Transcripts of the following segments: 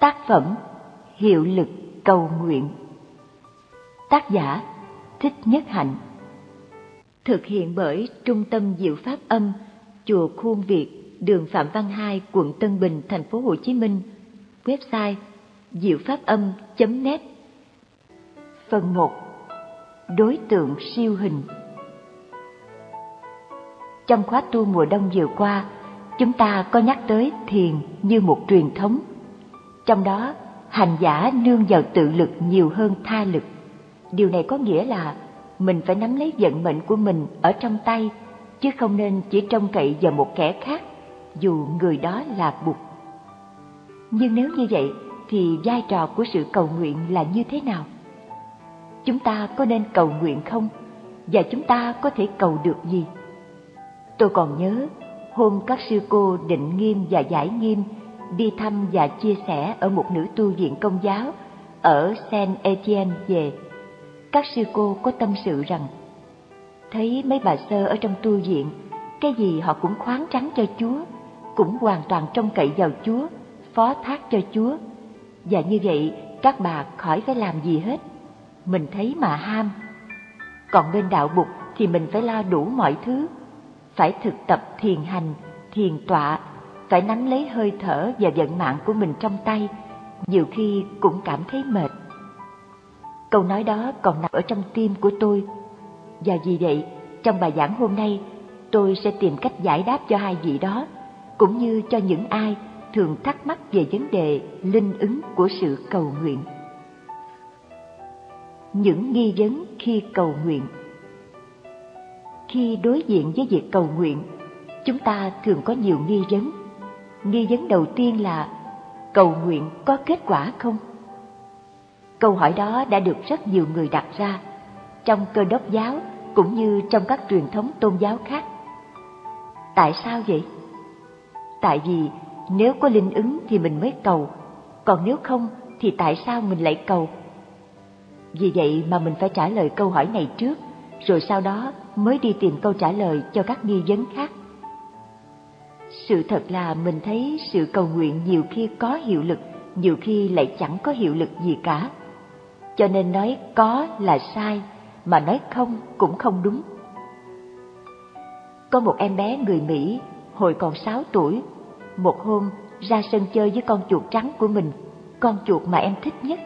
Tác phẩm Hiệu lực cầu nguyện. Tác giả Thích Nhất Hạnh. Thực hiện bởi Trung tâm Diệu Pháp Âm, Chùa Khuôn Việt, đường Phạm Văn Hai, quận Tân Bình, thành phố Hồ Chí Minh. Website diệu pháp âm.net Phần 1 Đối tượng siêu hình. Trong khóa tu mùa đông vừa qua, chúng ta có nhắc tới thiền như một truyền thống. Trong đó, hành giả nương vào tự lực nhiều hơn tha lực. Điều này có nghĩa là mình phải nắm lấy vận mệnh của mình ở trong tay, chứ không nên chỉ trông cậy vào một kẻ khác, dù người đó là Bụt. Nhưng nếu như vậy, thì vai trò của sự cầu nguyện là như thế nào? Chúng ta có nên cầu nguyện không? Và chúng ta có thể cầu được gì? Tôi còn nhớ hôm các sư cô định nghiêm và giải nghiêm đi thăm và chia sẻ ở một nữ tu viện công giáo ở Saint Etienne về. Các sư cô có tâm sự rằng thấy mấy bà sơ ở trong tu viện, cái gì họ cũng khoáng trắng cho Chúa, cũng hoàn toàn trông cậy vào Chúa, phó thác cho Chúa. Và như vậy, các bà khỏi phải làm gì hết. Mình thấy mà ham. Còn bên đạo bục thì mình phải lo đủ mọi thứ, phải thực tập thiền hành, thiền tọa, phải nắm lấy hơi thở và vận mạng của mình trong tay, nhiều khi cũng cảm thấy mệt. Câu nói đó còn nằm ở trong tim của tôi. Và vì vậy, trong bài giảng hôm nay, tôi sẽ tìm cách giải đáp cho hai vị đó, cũng như cho những ai thường thắc mắc về vấn đề linh ứng của sự cầu nguyện. Những nghi vấn khi cầu nguyện Khi đối diện với việc cầu nguyện, chúng ta thường có nhiều nghi vấn. Nghi vấn đầu tiên là cầu nguyện có kết quả không? Câu hỏi đó đã được rất nhiều người đặt ra trong cơ đốc giáo cũng như trong các truyền thống tôn giáo khác. Tại sao vậy? Tại vì nếu có linh ứng thì mình mới cầu, còn nếu không thì tại sao mình lại cầu? Vì vậy mà mình phải trả lời câu hỏi này trước, rồi sau đó mới đi tìm câu trả lời cho các nghi vấn khác. Sự thật là mình thấy sự cầu nguyện nhiều khi có hiệu lực, nhiều khi lại chẳng có hiệu lực gì cả. Cho nên nói có là sai, mà nói không cũng không đúng. Có một em bé người Mỹ, hồi còn 6 tuổi, một hôm ra sân chơi với con chuột trắng của mình, con chuột mà em thích nhất.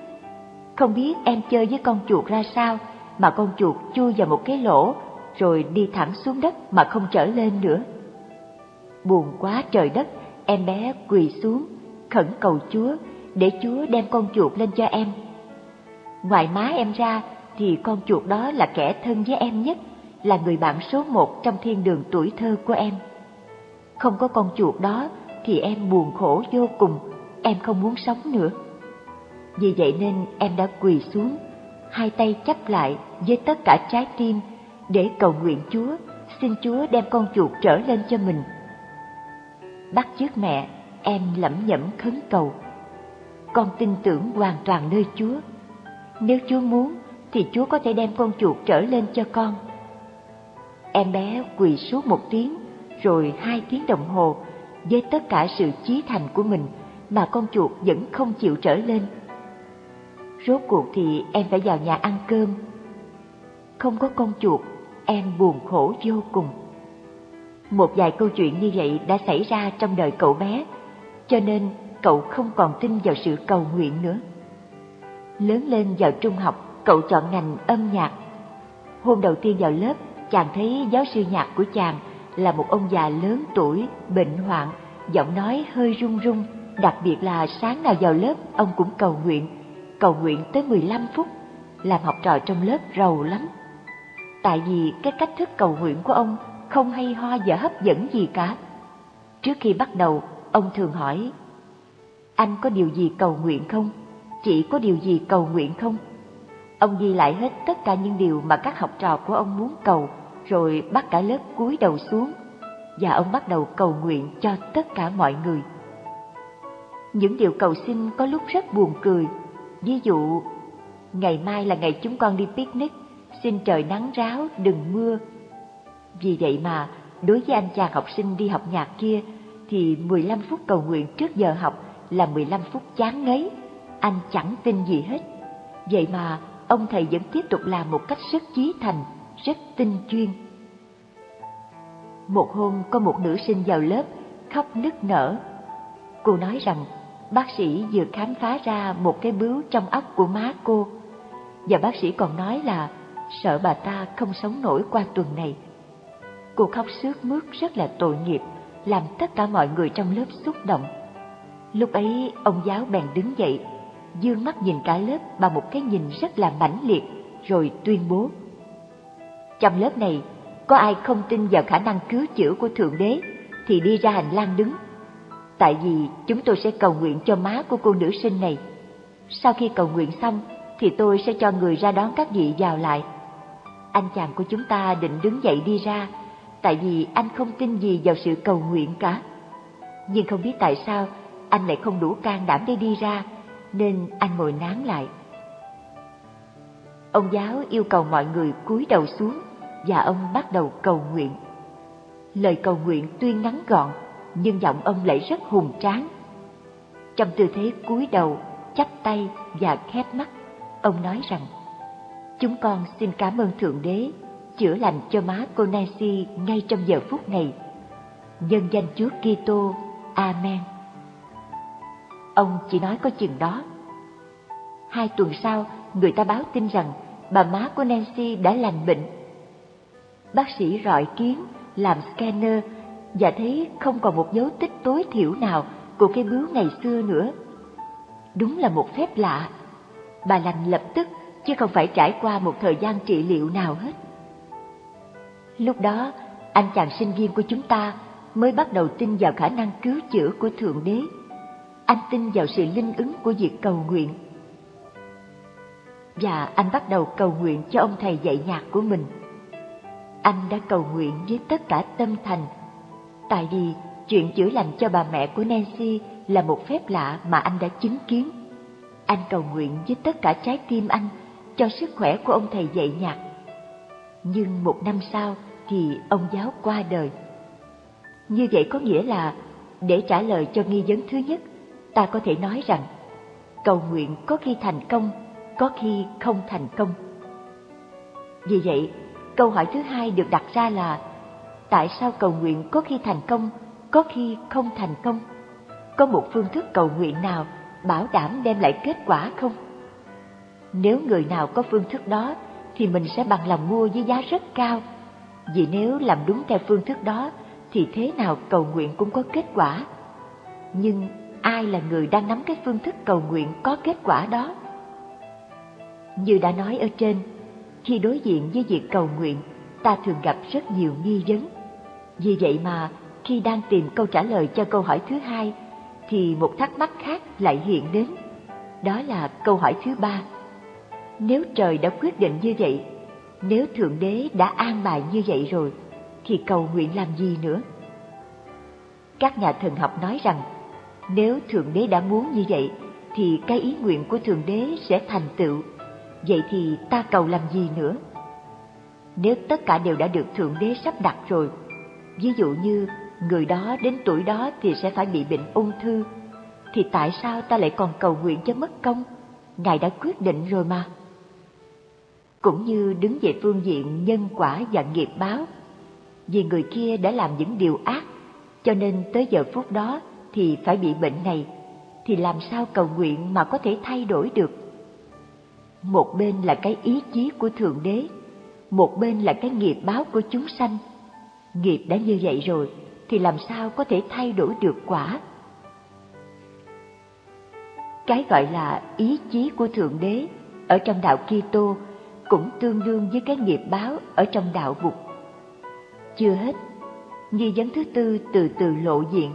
Không biết em chơi với con chuột ra sao mà con chuột chui vào một cái lỗ rồi đi thẳng xuống đất mà không trở lên nữa. Buồn quá trời đất, em bé quỳ xuống, khẩn cầu Chúa để Chúa đem con chuột lên cho em. Ngoài má em ra thì con chuột đó là kẻ thân với em nhất, là người bạn số một trong thiên đường tuổi thơ của em. Không có con chuột đó thì em buồn khổ vô cùng, em không muốn sống nữa. Vì vậy nên em đã quỳ xuống, hai tay chắp lại với tất cả trái tim để cầu nguyện Chúa, xin Chúa đem con chuột trở lên cho mình. Bắt chước mẹ, em lẩm nhẩm khấn cầu. Con tin tưởng hoàn toàn nơi Chúa. Nếu Chúa muốn thì Chúa có thể đem con chuột trở lên cho con. Em bé quỳ suốt một tiếng, rồi hai tiếng đồng hồ với tất cả sự chí thành của mình mà con chuột vẫn không chịu trở lên. Rốt cuộc thì em phải vào nhà ăn cơm. Không có con chuột, em buồn khổ vô cùng. Một vài câu chuyện như vậy đã xảy ra trong đời cậu bé, cho nên cậu không còn tin vào sự cầu nguyện nữa. Lớn lên vào trung học, cậu chọn ngành âm nhạc. Hôm đầu tiên vào lớp, chàng thấy giáo sư nhạc của chàng là một ông già lớn tuổi, bệnh hoạn, giọng nói hơi run run, đặc biệt là sáng nào vào lớp ông cũng cầu nguyện, cầu nguyện tới 15 phút, làm học trò trong lớp rầu lắm. Tại vì cái cách thức cầu nguyện của ông không hay ho và hấp dẫn gì cả. Trước khi bắt đầu, ông thường hỏi, anh có điều gì cầu nguyện không? Chị có điều gì cầu nguyện không? Ông ghi lại hết tất cả những điều mà các học trò của ông muốn cầu rồi bắt cả lớp cúi đầu xuống và ông bắt đầu cầu nguyện cho tất cả mọi người. Những điều cầu xin có lúc rất buồn cười, ví dụ ngày mai là ngày chúng con đi picnic, xin trời nắng ráo đừng mưa. Vì vậy mà đối với anh chàng học sinh đi học nhạc kia thì 15 phút cầu nguyện trước giờ học là 15 phút chán ngấy, anh chẳng tin gì hết. Vậy mà ông thầy vẫn tiếp tục làm một cách rất chí thành, rất tinh chuyên. Một hôm có một nữ sinh vào lớp khóc nức nở. Cô nói rằng bác sĩ vừa khám phá ra một cái bướu trong óc của má cô. Và bác sĩ còn nói là sợ bà ta không sống nổi qua tuần này. Cô khóc sướt mướt rất là tội nghiệp, làm tất cả mọi người trong lớp xúc động. Lúc ấy ông giáo bèn đứng dậy, dương mắt nhìn cả lớp bằng một cái nhìn rất là mãnh liệt, rồi tuyên bố. Trong lớp này, có ai không tin vào khả năng cứu chữa của Thượng Đế thì đi ra hành lang đứng. Tại vì chúng tôi sẽ cầu nguyện cho má của cô nữ sinh này. Sau khi cầu nguyện xong thì tôi sẽ cho người ra đón các vị vào lại. Anh chàng của chúng ta định đứng dậy đi ra, tại vì anh không tin gì vào sự cầu nguyện cả. Nhưng không biết tại sao anh lại không đủ can đảm để đi ra, nên anh ngồi nán lại. Ông giáo yêu cầu mọi người cúi đầu xuống và ông bắt đầu cầu nguyện. Lời cầu nguyện tuy ngắn gọn, nhưng giọng ông lại rất hùng tráng. Trong tư thế cúi đầu, chắp tay và khép mắt, ông nói rằng: Chúng con xin cảm ơn Thượng Đế chữa lành cho má cô Nancy ngay trong giờ phút này. Nhân danh Chúa Kitô, Amen. Ông chỉ nói có chừng đó. Hai tuần sau, người ta báo tin rằng bà má của Nancy đã lành bệnh. Bác sĩ rọi kiến, làm scanner và thấy không còn một dấu tích tối thiểu nào của cái bướu ngày xưa nữa. Đúng là một phép lạ. Bà lành lập tức chứ không phải trải qua một thời gian trị liệu nào hết. Lúc đó, anh chàng sinh viên của chúng ta mới bắt đầu tin vào khả năng cứu chữa của Thượng Đế. Anh tin vào sự linh ứng của việc cầu nguyện. Và anh bắt đầu cầu nguyện cho ông thầy dạy nhạc của mình. Anh đã cầu nguyện với tất cả tâm thành, tại vì chuyện chữa lành cho bà mẹ của Nancy là một phép lạ mà anh đã chứng kiến. Anh cầu nguyện với tất cả trái tim anh cho sức khỏe của ông thầy dạy nhạc. Nhưng một năm sau thì ông giáo qua đời. Như vậy có nghĩa là để trả lời cho nghi vấn thứ nhất, ta có thể nói rằng cầu nguyện có khi thành công, có khi không thành công. Vì vậy, câu hỏi thứ hai được đặt ra là tại sao cầu nguyện có khi thành công, có khi không thành công? Có một phương thức cầu nguyện nào bảo đảm đem lại kết quả không? Nếu người nào có phương thức đó thì mình sẽ bằng lòng mua với giá rất cao. Vì nếu làm đúng theo phương thức đó thì thế nào cầu nguyện cũng có kết quả. Nhưng ai là người đang nắm cái phương thức cầu nguyện có kết quả đó? Như đã nói ở trên, khi đối diện với việc cầu nguyện, ta thường gặp rất nhiều nghi vấn. Vì vậy mà khi đang tìm câu trả lời cho câu hỏi thứ hai, thì một thắc mắc khác lại hiện đến. Đó là câu hỏi thứ ba nếu trời đã quyết định như vậy, nếu Thượng Đế đã an bài như vậy rồi, thì cầu nguyện làm gì nữa? Các nhà thần học nói rằng, nếu Thượng Đế đã muốn như vậy, thì cái ý nguyện của Thượng Đế sẽ thành tựu. Vậy thì ta cầu làm gì nữa? Nếu tất cả đều đã được Thượng Đế sắp đặt rồi, ví dụ như người đó đến tuổi đó thì sẽ phải bị bệnh ung thư, thì tại sao ta lại còn cầu nguyện cho mất công? Ngài đã quyết định rồi mà cũng như đứng về phương diện nhân quả và nghiệp báo. Vì người kia đã làm những điều ác, cho nên tới giờ phút đó thì phải bị bệnh này, thì làm sao cầu nguyện mà có thể thay đổi được? Một bên là cái ý chí của Thượng Đế, một bên là cái nghiệp báo của chúng sanh. Nghiệp đã như vậy rồi, thì làm sao có thể thay đổi được quả? Cái gọi là ý chí của Thượng Đế ở trong đạo Kitô cũng tương đương với cái nghiệp báo ở trong đạo vực. Chưa hết, nghi vấn thứ tư từ từ lộ diện.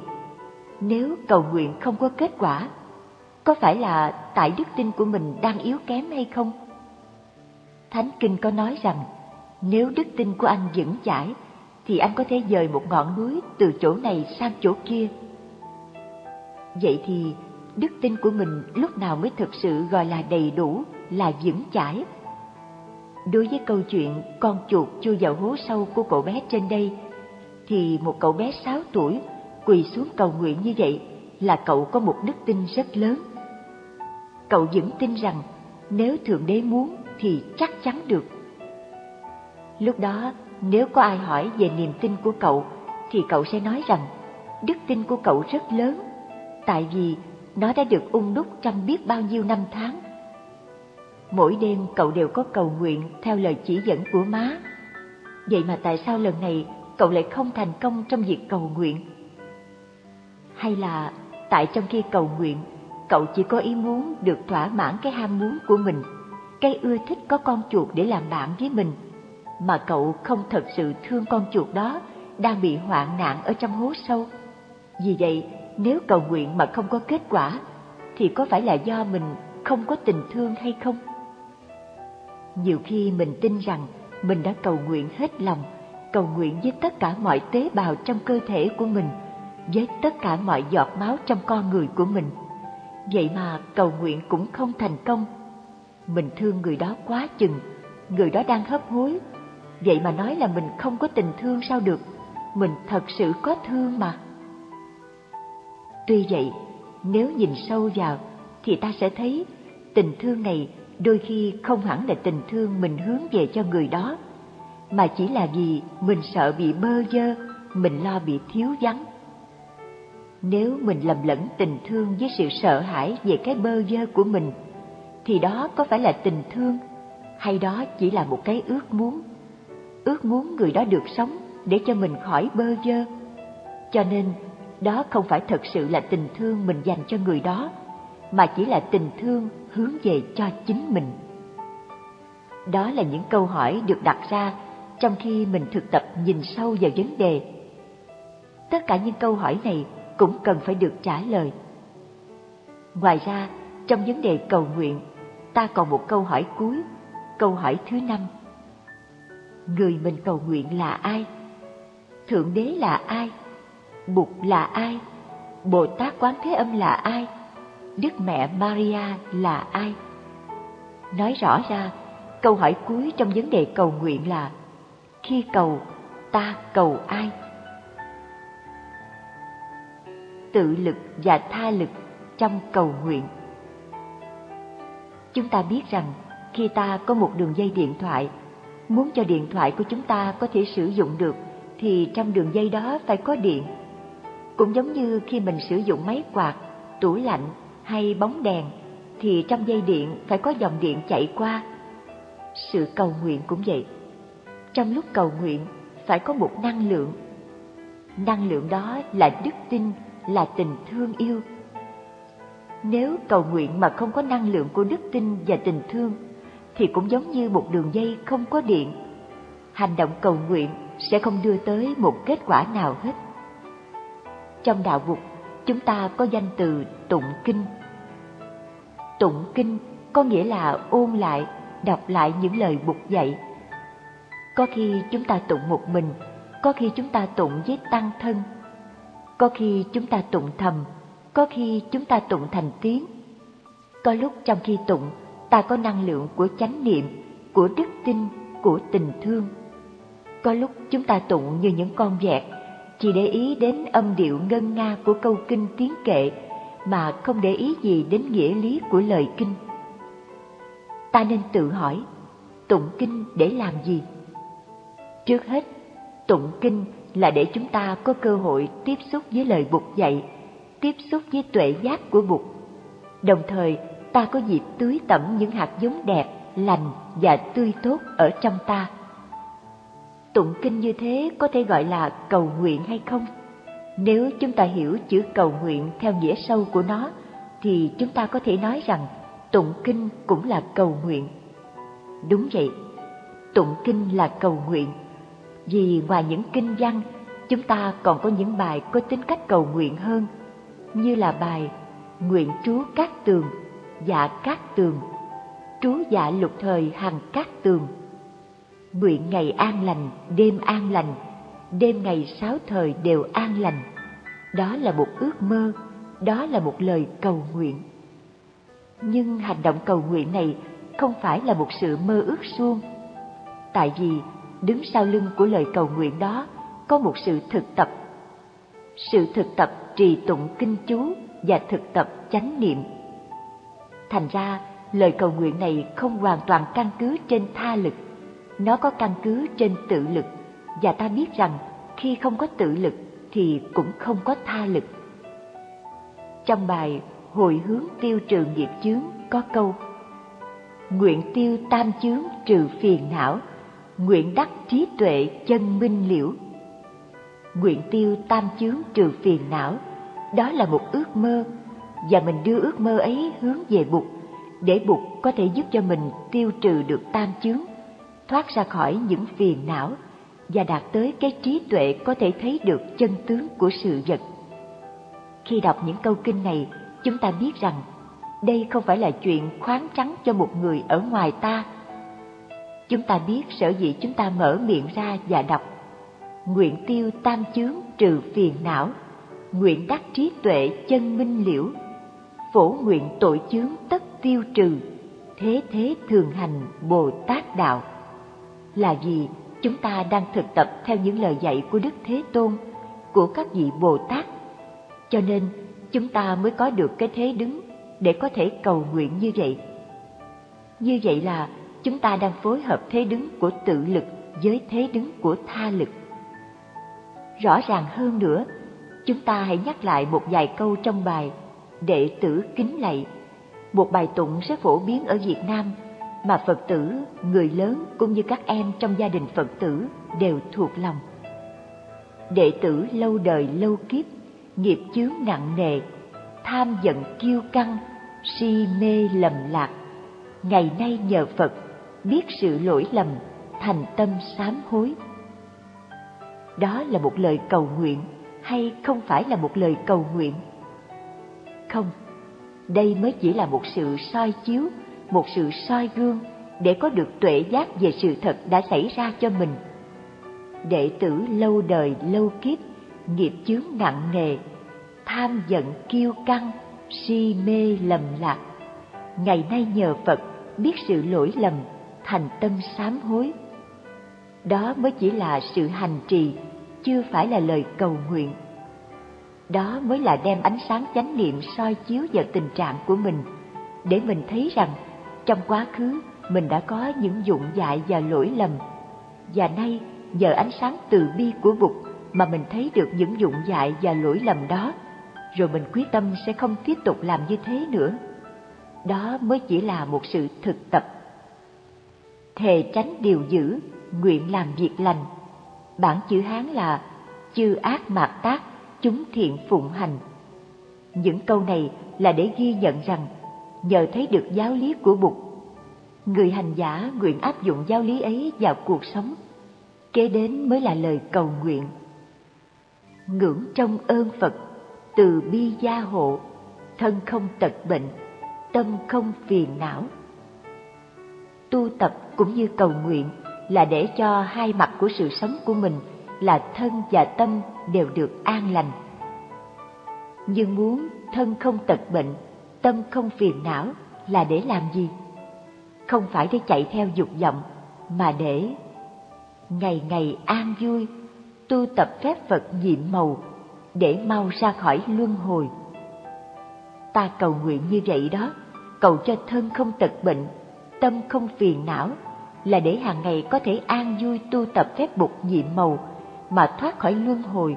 Nếu cầu nguyện không có kết quả, có phải là tại đức tin của mình đang yếu kém hay không? Thánh Kinh có nói rằng, nếu đức tin của anh vững chãi, thì anh có thể dời một ngọn núi từ chỗ này sang chỗ kia. Vậy thì, đức tin của mình lúc nào mới thực sự gọi là đầy đủ, là vững chãi? Đối với câu chuyện con chuột chui vào hố sâu của cậu bé trên đây, thì một cậu bé 6 tuổi quỳ xuống cầu nguyện như vậy là cậu có một đức tin rất lớn. Cậu vẫn tin rằng nếu Thượng Đế muốn thì chắc chắn được. Lúc đó, nếu có ai hỏi về niềm tin của cậu, thì cậu sẽ nói rằng đức tin của cậu rất lớn, tại vì nó đã được ung đúc trong biết bao nhiêu năm tháng. Mỗi đêm cậu đều có cầu nguyện theo lời chỉ dẫn của má. Vậy mà tại sao lần này cậu lại không thành công trong việc cầu nguyện? Hay là tại trong khi cầu nguyện, cậu chỉ có ý muốn được thỏa mãn cái ham muốn của mình, cái ưa thích có con chuột để làm bạn với mình, mà cậu không thật sự thương con chuột đó đang bị hoạn nạn ở trong hố sâu. Vì vậy, nếu cầu nguyện mà không có kết quả, thì có phải là do mình không có tình thương hay không? Nhiều khi mình tin rằng mình đã cầu nguyện hết lòng, cầu nguyện với tất cả mọi tế bào trong cơ thể của mình, với tất cả mọi giọt máu trong con người của mình. Vậy mà cầu nguyện cũng không thành công. Mình thương người đó quá chừng, người đó đang hấp hối. Vậy mà nói là mình không có tình thương sao được, mình thật sự có thương mà. Tuy vậy, nếu nhìn sâu vào thì ta sẽ thấy tình thương này đôi khi không hẳn là tình thương mình hướng về cho người đó, mà chỉ là vì mình sợ bị bơ vơ, mình lo bị thiếu vắng. Nếu mình lầm lẫn tình thương với sự sợ hãi về cái bơ vơ của mình, thì đó có phải là tình thương, hay đó chỉ là một cái ước muốn? Ước muốn người đó được sống để cho mình khỏi bơ vơ. Cho nên, đó không phải thật sự là tình thương mình dành cho người đó, mà chỉ là tình thương hướng về cho chính mình. Đó là những câu hỏi được đặt ra trong khi mình thực tập nhìn sâu vào vấn đề. Tất cả những câu hỏi này cũng cần phải được trả lời. Ngoài ra, trong vấn đề cầu nguyện, ta còn một câu hỏi cuối, câu hỏi thứ năm. Người mình cầu nguyện là ai? Thượng Đế là ai? Bụt là ai? Bồ Tát Quán Thế Âm là ai? Đức Mẹ Maria là ai? Nói rõ ra, câu hỏi cuối trong vấn đề cầu nguyện là Khi cầu, ta cầu ai? Tự lực và tha lực trong cầu nguyện Chúng ta biết rằng khi ta có một đường dây điện thoại, muốn cho điện thoại của chúng ta có thể sử dụng được thì trong đường dây đó phải có điện. Cũng giống như khi mình sử dụng máy quạt, tủ lạnh hay bóng đèn thì trong dây điện phải có dòng điện chạy qua. Sự cầu nguyện cũng vậy. Trong lúc cầu nguyện phải có một năng lượng. Năng lượng đó là đức tin, là tình thương yêu. Nếu cầu nguyện mà không có năng lượng của đức tin và tình thương thì cũng giống như một đường dây không có điện. Hành động cầu nguyện sẽ không đưa tới một kết quả nào hết. Trong đạo Phật, chúng ta có danh từ tụng kinh. Tụng kinh có nghĩa là ôn lại, đọc lại những lời Bụt dạy. Có khi chúng ta tụng một mình, có khi chúng ta tụng với tăng thân, có khi chúng ta tụng thầm, có khi chúng ta tụng thành tiếng. Có lúc trong khi tụng, ta có năng lượng của chánh niệm, của đức tin, của tình thương. Có lúc chúng ta tụng như những con vẹt, chỉ để ý đến âm điệu ngân nga của câu kinh tiếng kệ mà không để ý gì đến nghĩa lý của lời kinh. Ta nên tự hỏi, tụng kinh để làm gì? Trước hết, tụng kinh là để chúng ta có cơ hội tiếp xúc với lời Bụt dạy, tiếp xúc với tuệ giác của Bụt. Đồng thời, ta có dịp tưới tẩm những hạt giống đẹp, lành và tươi tốt ở trong ta. Tụng kinh như thế có thể gọi là cầu nguyện hay không? Nếu chúng ta hiểu chữ cầu nguyện theo nghĩa sâu của nó, thì chúng ta có thể nói rằng tụng kinh cũng là cầu nguyện. Đúng vậy, tụng kinh là cầu nguyện, vì ngoài những kinh văn, chúng ta còn có những bài có tính cách cầu nguyện hơn, như là bài Nguyện trú các tường, dạ các tường, trú dạ lục thời hằng các tường. Nguyện ngày an lành, đêm an lành, đêm ngày sáu thời đều an lành đó là một ước mơ, đó là một lời cầu nguyện. Nhưng hành động cầu nguyện này không phải là một sự mơ ước suông, tại vì đứng sau lưng của lời cầu nguyện đó có một sự thực tập. Sự thực tập trì tụng kinh chú và thực tập chánh niệm. Thành ra, lời cầu nguyện này không hoàn toàn căn cứ trên tha lực, nó có căn cứ trên tự lực và ta biết rằng khi không có tự lực thì cũng không có tha lực. Trong bài Hồi hướng tiêu trừ nghiệp chướng có câu Nguyện tiêu tam chướng trừ phiền não, nguyện đắc trí tuệ chân minh liễu. Nguyện tiêu tam chướng trừ phiền não, đó là một ước mơ, và mình đưa ước mơ ấy hướng về Bụt, để Bụt có thể giúp cho mình tiêu trừ được tam chướng, thoát ra khỏi những phiền não và đạt tới cái trí tuệ có thể thấy được chân tướng của sự vật. Khi đọc những câu kinh này, chúng ta biết rằng đây không phải là chuyện khoáng trắng cho một người ở ngoài ta. Chúng ta biết sở dĩ chúng ta mở miệng ra và đọc Nguyện tiêu tam chướng trừ phiền não Nguyện đắc trí tuệ chân minh liễu Phổ nguyện tội chướng tất tiêu trừ Thế thế thường hành Bồ Tát Đạo là gì chúng ta đang thực tập theo những lời dạy của Đức Thế Tôn Của các vị Bồ Tát Cho nên chúng ta mới có được cái thế đứng để có thể cầu nguyện như vậy. Như vậy là chúng ta đang phối hợp thế đứng của tự lực với thế đứng của tha lực. Rõ ràng hơn nữa, chúng ta hãy nhắc lại một vài câu trong bài Đệ tử kính lạy, một bài tụng rất phổ biến ở Việt Nam mà Phật tử, người lớn cũng như các em trong gia đình Phật tử đều thuộc lòng. Đệ tử lâu đời lâu kiếp, nghiệp chướng nặng nề, tham giận kiêu căng, si mê lầm lạc. Ngày nay nhờ Phật, biết sự lỗi lầm, thành tâm sám hối. Đó là một lời cầu nguyện hay không phải là một lời cầu nguyện? Không, đây mới chỉ là một sự soi chiếu, một sự soi gương để có được tuệ giác về sự thật đã xảy ra cho mình. Đệ tử lâu đời lâu kiếp, nghiệp chướng nặng nề, tham giận kiêu căng, si mê lầm lạc. Ngày nay nhờ Phật biết sự lỗi lầm, thành tâm sám hối. Đó mới chỉ là sự hành trì, chưa phải là lời cầu nguyện. Đó mới là đem ánh sáng chánh niệm soi chiếu vào tình trạng của mình, để mình thấy rằng trong quá khứ mình đã có những dụng dại và lỗi lầm. Và nay nhờ ánh sáng từ bi của Bụt mà mình thấy được những dụng dại và lỗi lầm đó rồi mình quyết tâm sẽ không tiếp tục làm như thế nữa. Đó mới chỉ là một sự thực tập. Thề tránh điều dữ, nguyện làm việc lành. Bản chữ Hán là chư ác mạt tác, chúng thiện phụng hành. Những câu này là để ghi nhận rằng nhờ thấy được giáo lý của Bụt, người hành giả nguyện áp dụng giáo lý ấy vào cuộc sống. Kế đến mới là lời cầu nguyện. Ngưỡng trong ơn Phật từ bi gia hộ, thân không tật bệnh, tâm không phiền não. Tu tập cũng như cầu nguyện là để cho hai mặt của sự sống của mình là thân và tâm đều được an lành. Nhưng muốn thân không tật bệnh, tâm không phiền não là để làm gì? Không phải để chạy theo dục vọng, mà để ngày ngày an vui, tu tập phép Phật nhiệm màu để mau ra khỏi luân hồi. Ta cầu nguyện như vậy đó, cầu cho thân không tật bệnh, tâm không phiền não, là để hàng ngày có thể an vui tu tập phép bục nhiệm màu mà thoát khỏi luân hồi,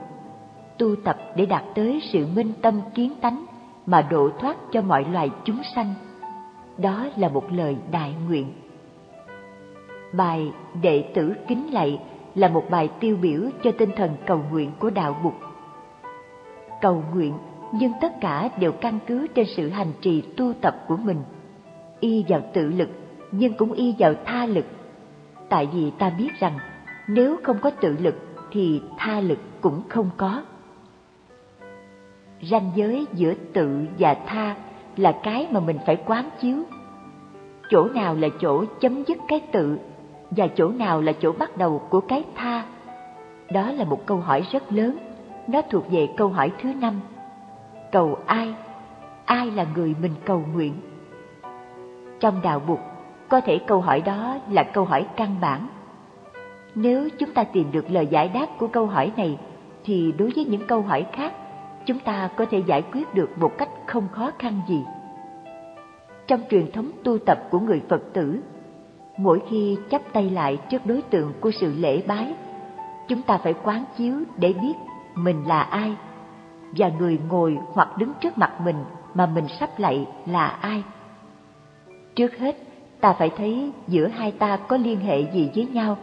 tu tập để đạt tới sự minh tâm kiến tánh mà độ thoát cho mọi loài chúng sanh. Đó là một lời đại nguyện. Bài Đệ tử Kính Lạy là một bài tiêu biểu cho tinh thần cầu nguyện của Đạo Bụt cầu nguyện, nhưng tất cả đều căn cứ trên sự hành trì tu tập của mình y vào tự lực, nhưng cũng y vào tha lực tại vì ta biết rằng, nếu không có tự lực, thì tha lực cũng không có ranh giới giữa tự và tha là cái mà mình phải quán chiếu chỗ nào là chỗ chấm dứt cái tự và chỗ nào là chỗ bắt đầu của cái tha đó là một câu hỏi rất lớn nó thuộc về câu hỏi thứ năm. Cầu ai? Ai là người mình cầu nguyện? Trong đạo bục có thể câu hỏi đó là câu hỏi căn bản. Nếu chúng ta tìm được lời giải đáp của câu hỏi này, thì đối với những câu hỏi khác, chúng ta có thể giải quyết được một cách không khó khăn gì. Trong truyền thống tu tập của người Phật tử, mỗi khi chắp tay lại trước đối tượng của sự lễ bái, chúng ta phải quán chiếu để biết mình là ai và người ngồi hoặc đứng trước mặt mình mà mình sắp lạy là ai. Trước hết, ta phải thấy giữa hai ta có liên hệ gì với nhau,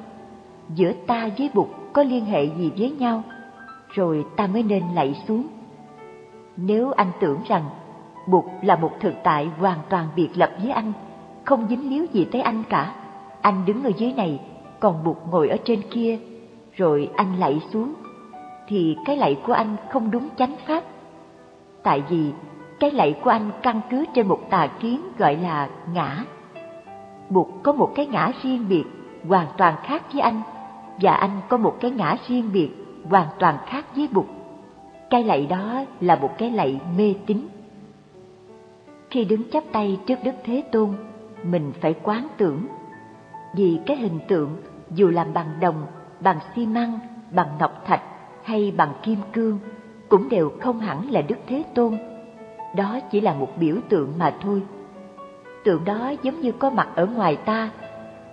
giữa ta với Bụt có liên hệ gì với nhau, rồi ta mới nên lạy xuống. Nếu anh tưởng rằng Bụt là một thực tại hoàn toàn biệt lập với anh, không dính líu gì tới anh cả, anh đứng ở dưới này, còn Bụt ngồi ở trên kia, rồi anh lạy xuống, thì cái lạy của anh không đúng chánh pháp. Tại vì cái lạy của anh căn cứ trên một tà kiến gọi là ngã. Bụt có một cái ngã riêng biệt, hoàn toàn khác với anh, và anh có một cái ngã riêng biệt, hoàn toàn khác với Bụt. Cái lạy đó là một cái lạy mê tín. Khi đứng chắp tay trước Đức Thế Tôn, mình phải quán tưởng. Vì cái hình tượng dù làm bằng đồng, bằng xi măng, bằng ngọc thạch hay bằng kim cương cũng đều không hẳn là Đức Thế Tôn. Đó chỉ là một biểu tượng mà thôi. Tượng đó giống như có mặt ở ngoài ta,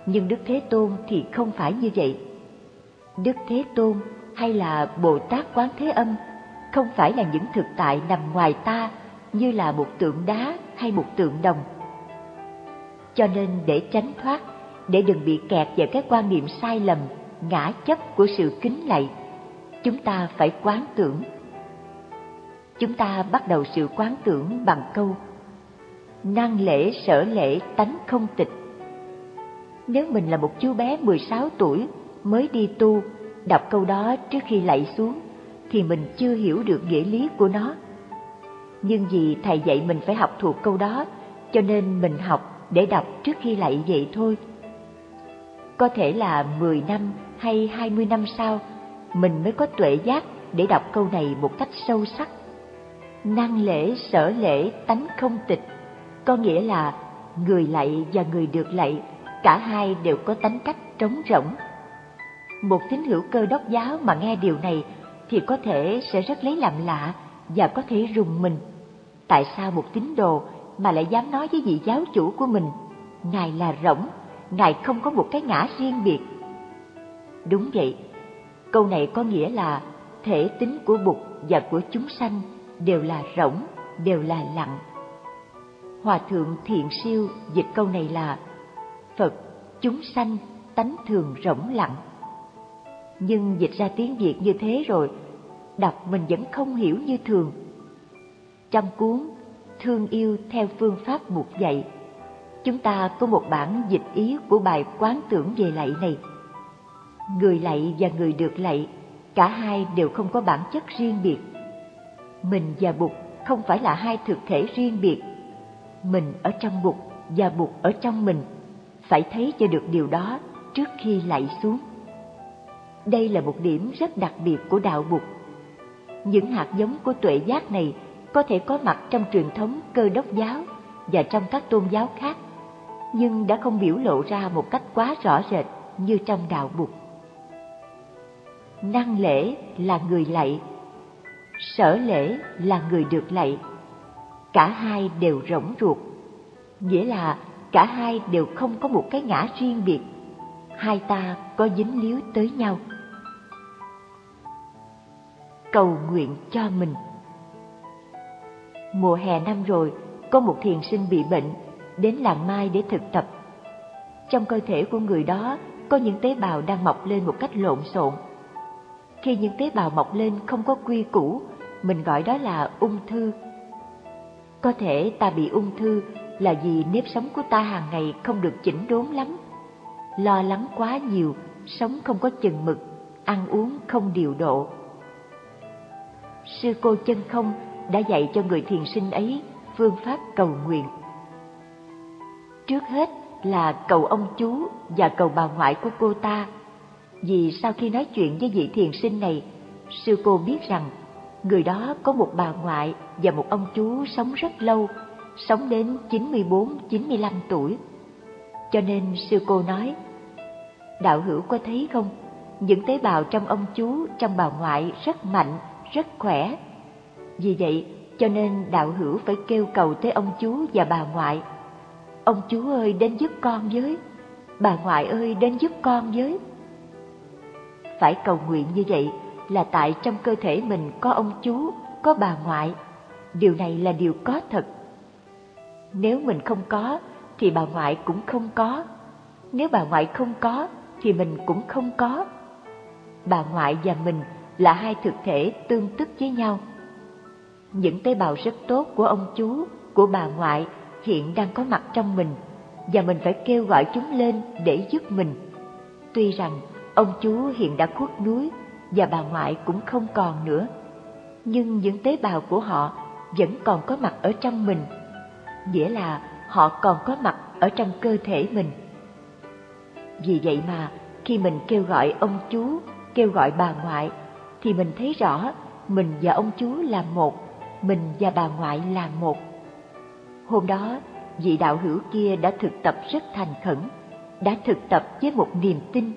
nhưng Đức Thế Tôn thì không phải như vậy. Đức Thế Tôn hay là Bồ Tát Quán Thế Âm không phải là những thực tại nằm ngoài ta như là một tượng đá hay một tượng đồng. Cho nên để tránh thoát, để đừng bị kẹt vào cái quan niệm sai lầm, ngã chấp của sự kính lạy, chúng ta phải quán tưởng. Chúng ta bắt đầu sự quán tưởng bằng câu Năng lễ sở lễ tánh không tịch Nếu mình là một chú bé 16 tuổi mới đi tu, đọc câu đó trước khi lạy xuống, thì mình chưa hiểu được nghĩa lý của nó. Nhưng vì thầy dạy mình phải học thuộc câu đó, cho nên mình học để đọc trước khi lạy vậy thôi. Có thể là 10 năm hay 20 năm sau, mình mới có tuệ giác để đọc câu này một cách sâu sắc. Năng lễ sở lễ tánh không tịch, có nghĩa là người lạy và người được lạy, cả hai đều có tánh cách trống rỗng. Một tín hữu cơ đốc giáo mà nghe điều này thì có thể sẽ rất lấy làm lạ và có thể rùng mình. Tại sao một tín đồ mà lại dám nói với vị giáo chủ của mình, Ngài là rỗng, Ngài không có một cái ngã riêng biệt. Đúng vậy, câu này có nghĩa là thể tính của Bụt và của chúng sanh đều là rỗng, đều là lặng. Hòa thượng Thiện Siêu dịch câu này là Phật, chúng sanh, tánh thường rỗng lặng nhưng dịch ra tiếng Việt như thế rồi, đọc mình vẫn không hiểu như thường. Trong cuốn Thương yêu theo phương pháp buộc dạy, chúng ta có một bản dịch ý của bài quán tưởng về lạy này. Người lạy và người được lạy, cả hai đều không có bản chất riêng biệt. Mình và Bụt không phải là hai thực thể riêng biệt. Mình ở trong Bụt và Bụt ở trong mình, phải thấy cho được điều đó trước khi lạy xuống. Đây là một điểm rất đặc biệt của đạo Bụt. Những hạt giống của tuệ giác này có thể có mặt trong truyền thống cơ đốc giáo và trong các tôn giáo khác, nhưng đã không biểu lộ ra một cách quá rõ rệt như trong đạo Bụt. Năng lễ là người lạy, sở lễ là người được lạy. Cả hai đều rỗng ruột, nghĩa là cả hai đều không có một cái ngã riêng biệt, hai ta có dính líu tới nhau cầu nguyện cho mình. Mùa hè năm rồi, có một thiền sinh bị bệnh, đến làng Mai để thực tập. Trong cơ thể của người đó có những tế bào đang mọc lên một cách lộn xộn. Khi những tế bào mọc lên không có quy củ, mình gọi đó là ung thư. Có thể ta bị ung thư là vì nếp sống của ta hàng ngày không được chỉnh đốn lắm. Lo lắng quá nhiều, sống không có chừng mực, ăn uống không điều độ sư cô chân không đã dạy cho người thiền sinh ấy phương pháp cầu nguyện. Trước hết là cầu ông chú và cầu bà ngoại của cô ta, vì sau khi nói chuyện với vị thiền sinh này, sư cô biết rằng người đó có một bà ngoại và một ông chú sống rất lâu, sống đến 94-95 tuổi. Cho nên sư cô nói, đạo hữu có thấy không, những tế bào trong ông chú, trong bà ngoại rất mạnh rất khỏe. Vì vậy, cho nên đạo hữu phải kêu cầu tới ông chú và bà ngoại. Ông chú ơi đến giúp con với, bà ngoại ơi đến giúp con với. Phải cầu nguyện như vậy là tại trong cơ thể mình có ông chú, có bà ngoại. Điều này là điều có thật. Nếu mình không có thì bà ngoại cũng không có. Nếu bà ngoại không có thì mình cũng không có. Bà ngoại và mình là hai thực thể tương tức với nhau. Những tế bào rất tốt của ông chú, của bà ngoại hiện đang có mặt trong mình và mình phải kêu gọi chúng lên để giúp mình. Tuy rằng ông chú hiện đã khuất núi và bà ngoại cũng không còn nữa, nhưng những tế bào của họ vẫn còn có mặt ở trong mình, nghĩa là họ còn có mặt ở trong cơ thể mình. Vì vậy mà khi mình kêu gọi ông chú, kêu gọi bà ngoại thì mình thấy rõ mình và ông chú là một, mình và bà ngoại là một. Hôm đó, vị đạo hữu kia đã thực tập rất thành khẩn, đã thực tập với một niềm tin.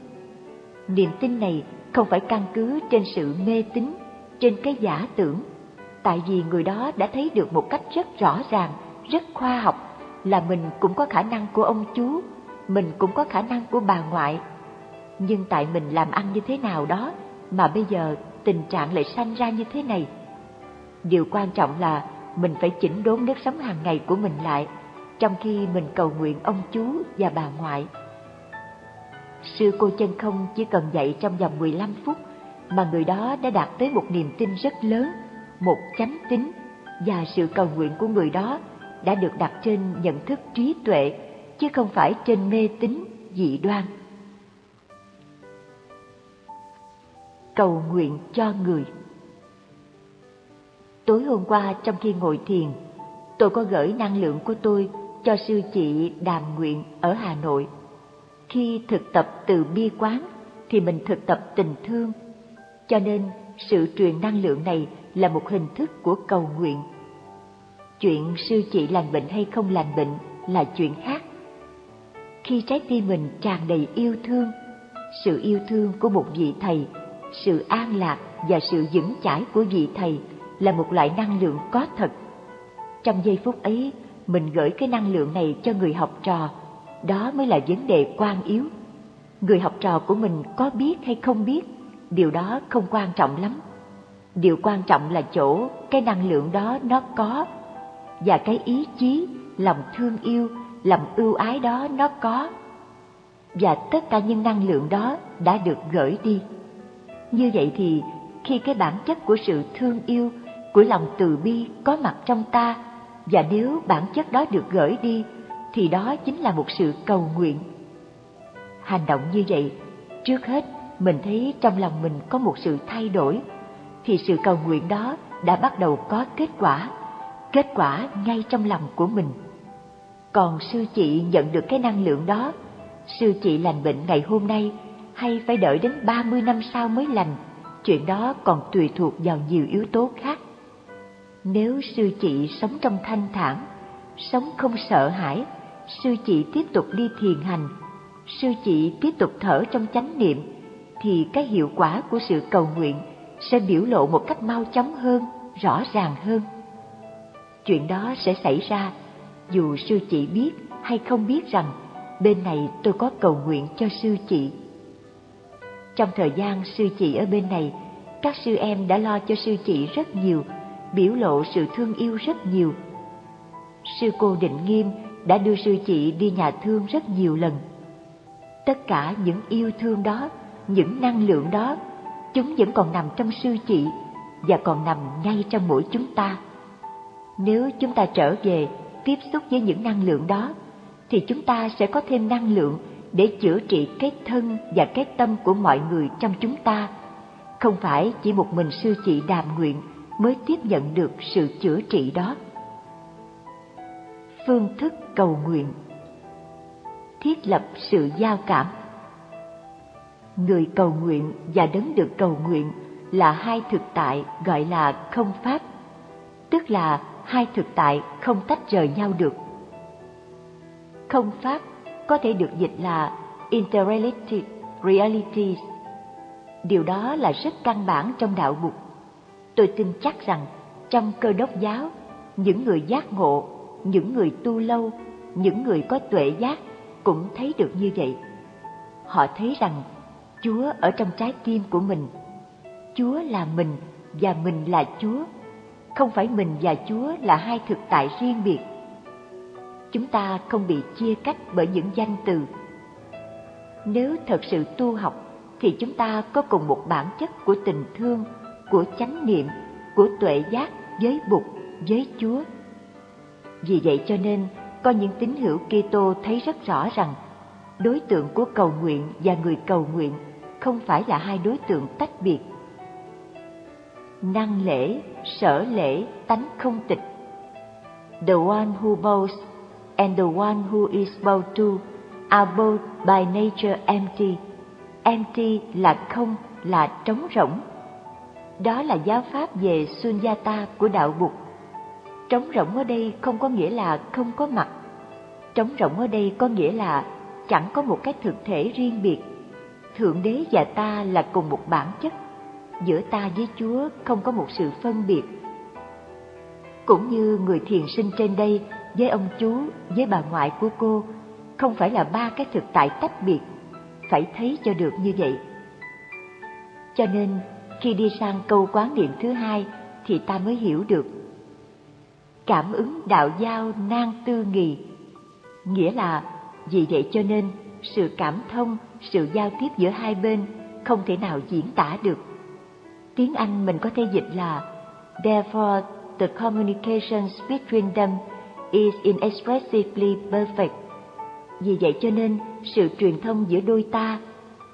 Niềm tin này không phải căn cứ trên sự mê tín, trên cái giả tưởng, tại vì người đó đã thấy được một cách rất rõ ràng, rất khoa học là mình cũng có khả năng của ông chú, mình cũng có khả năng của bà ngoại. Nhưng tại mình làm ăn như thế nào đó mà bây giờ tình trạng lại sanh ra như thế này. Điều quan trọng là mình phải chỉnh đốn nếp sống hàng ngày của mình lại, trong khi mình cầu nguyện ông chú và bà ngoại. Sư cô chân không chỉ cần dạy trong vòng 15 phút, mà người đó đã đạt tới một niềm tin rất lớn, một chánh tín, và sự cầu nguyện của người đó đã được đặt trên nhận thức trí tuệ, chứ không phải trên mê tín dị đoan. Cầu nguyện cho người. Tối hôm qua trong khi ngồi thiền, tôi có gửi năng lượng của tôi cho sư chị Đàm Nguyện ở Hà Nội. Khi thực tập từ bi quán thì mình thực tập tình thương, cho nên sự truyền năng lượng này là một hình thức của cầu nguyện. Chuyện sư chị lành bệnh hay không lành bệnh là chuyện khác. Khi trái tim mình tràn đầy yêu thương, sự yêu thương của một vị thầy sự an lạc và sự vững chãi của vị thầy là một loại năng lượng có thật. Trong giây phút ấy, mình gửi cái năng lượng này cho người học trò, đó mới là vấn đề quan yếu. Người học trò của mình có biết hay không biết, điều đó không quan trọng lắm. Điều quan trọng là chỗ cái năng lượng đó nó có, và cái ý chí, lòng thương yêu, lòng ưu ái đó nó có. Và tất cả những năng lượng đó đã được gửi đi. Như vậy thì khi cái bản chất của sự thương yêu, của lòng từ bi có mặt trong ta, và nếu bản chất đó được gửi đi, thì đó chính là một sự cầu nguyện. Hành động như vậy, trước hết mình thấy trong lòng mình có một sự thay đổi, thì sự cầu nguyện đó đã bắt đầu có kết quả, kết quả ngay trong lòng của mình. Còn sư chị nhận được cái năng lượng đó, sư chị lành bệnh ngày hôm nay hay phải đợi đến 30 năm sau mới lành, chuyện đó còn tùy thuộc vào nhiều yếu tố khác. Nếu sư chị sống trong thanh thản, sống không sợ hãi, sư chị tiếp tục đi thiền hành, sư chị tiếp tục thở trong chánh niệm, thì cái hiệu quả của sự cầu nguyện sẽ biểu lộ một cách mau chóng hơn, rõ ràng hơn. Chuyện đó sẽ xảy ra dù sư chị biết hay không biết rằng bên này tôi có cầu nguyện cho sư chị. Trong thời gian sư chị ở bên này, các sư em đã lo cho sư chị rất nhiều, biểu lộ sự thương yêu rất nhiều. Sư cô Định Nghiêm đã đưa sư chị đi nhà thương rất nhiều lần. Tất cả những yêu thương đó, những năng lượng đó, chúng vẫn còn nằm trong sư chị và còn nằm ngay trong mỗi chúng ta. Nếu chúng ta trở về tiếp xúc với những năng lượng đó, thì chúng ta sẽ có thêm năng lượng để chữa trị cái thân và cái tâm của mọi người trong chúng ta. Không phải chỉ một mình sư chị đàm nguyện mới tiếp nhận được sự chữa trị đó. Phương thức cầu nguyện Thiết lập sự giao cảm Người cầu nguyện và đấng được cầu nguyện là hai thực tại gọi là không pháp, tức là hai thực tại không tách rời nhau được. Không pháp có thể được dịch là interrelated realities. Điều đó là rất căn bản trong đạo Phật Tôi tin chắc rằng trong cơ đốc giáo, những người giác ngộ, những người tu lâu, những người có tuệ giác cũng thấy được như vậy. Họ thấy rằng Chúa ở trong trái tim của mình. Chúa là mình và mình là Chúa. Không phải mình và Chúa là hai thực tại riêng biệt. Chúng ta không bị chia cách bởi những danh từ. Nếu thật sự tu học thì chúng ta có cùng một bản chất của tình thương, của chánh niệm, của tuệ giác với Bụt, với Chúa. Vì vậy cho nên, có những tín hữu Kitô thấy rất rõ rằng đối tượng của cầu nguyện và người cầu nguyện không phải là hai đối tượng tách biệt. Năng lễ, sở lễ, tánh không tịch. The one who bows and the one who is bowed to are both by nature empty. Empty là không, là trống rỗng. Đó là giáo pháp về Sunyata của đạo Bụt. Trống rỗng ở đây không có nghĩa là không có mặt. Trống rỗng ở đây có nghĩa là chẳng có một cái thực thể riêng biệt. Thượng đế và ta là cùng một bản chất. Giữa ta với Chúa không có một sự phân biệt. Cũng như người thiền sinh trên đây với ông chú, với bà ngoại của cô, không phải là ba cái thực tại tách biệt, phải thấy cho được như vậy. Cho nên, khi đi sang câu quán niệm thứ hai thì ta mới hiểu được. Cảm ứng đạo giao nan tư nghì, nghĩa là vì vậy cho nên sự cảm thông, sự giao tiếp giữa hai bên không thể nào diễn tả được. Tiếng Anh mình có thể dịch là Therefore the communications between them is inexpressibly perfect. Vì vậy cho nên sự truyền thông giữa đôi ta,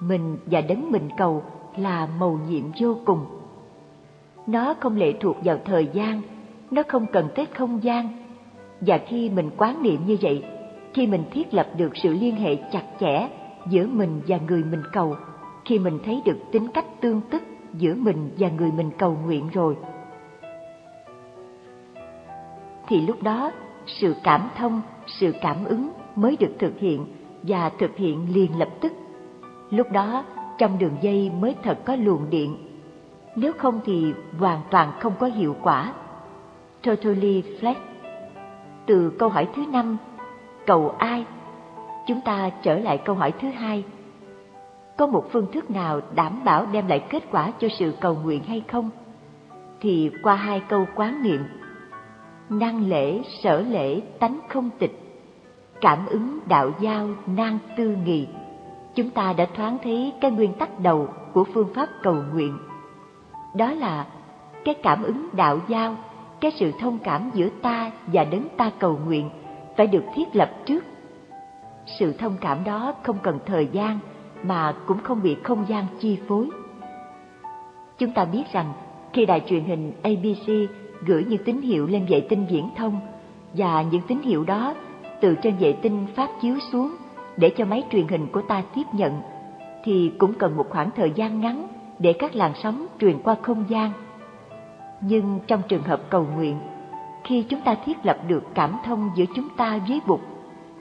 mình và đấng mình cầu là màu nhiệm vô cùng. Nó không lệ thuộc vào thời gian, nó không cần tới không gian. Và khi mình quán niệm như vậy, khi mình thiết lập được sự liên hệ chặt chẽ giữa mình và người mình cầu, khi mình thấy được tính cách tương tức giữa mình và người mình cầu nguyện rồi, thì lúc đó sự cảm thông, sự cảm ứng mới được thực hiện và thực hiện liền lập tức. Lúc đó trong đường dây mới thật có luồng điện, nếu không thì hoàn toàn không có hiệu quả. Totally flat. Từ câu hỏi thứ năm, cầu ai? Chúng ta trở lại câu hỏi thứ hai. Có một phương thức nào đảm bảo đem lại kết quả cho sự cầu nguyện hay không? Thì qua hai câu quán niệm, năng lễ, sở lễ, tánh không tịch, cảm ứng đạo giao, nan tư nghị chúng ta đã thoáng thấy cái nguyên tắc đầu của phương pháp cầu nguyện. Đó là cái cảm ứng đạo giao, cái sự thông cảm giữa ta và đấng ta cầu nguyện phải được thiết lập trước. Sự thông cảm đó không cần thời gian mà cũng không bị không gian chi phối. Chúng ta biết rằng khi đài truyền hình ABC gửi những tín hiệu lên vệ tinh viễn thông và những tín hiệu đó từ trên vệ tinh phát chiếu xuống để cho máy truyền hình của ta tiếp nhận thì cũng cần một khoảng thời gian ngắn để các làn sóng truyền qua không gian. Nhưng trong trường hợp cầu nguyện, khi chúng ta thiết lập được cảm thông giữa chúng ta với Bụt,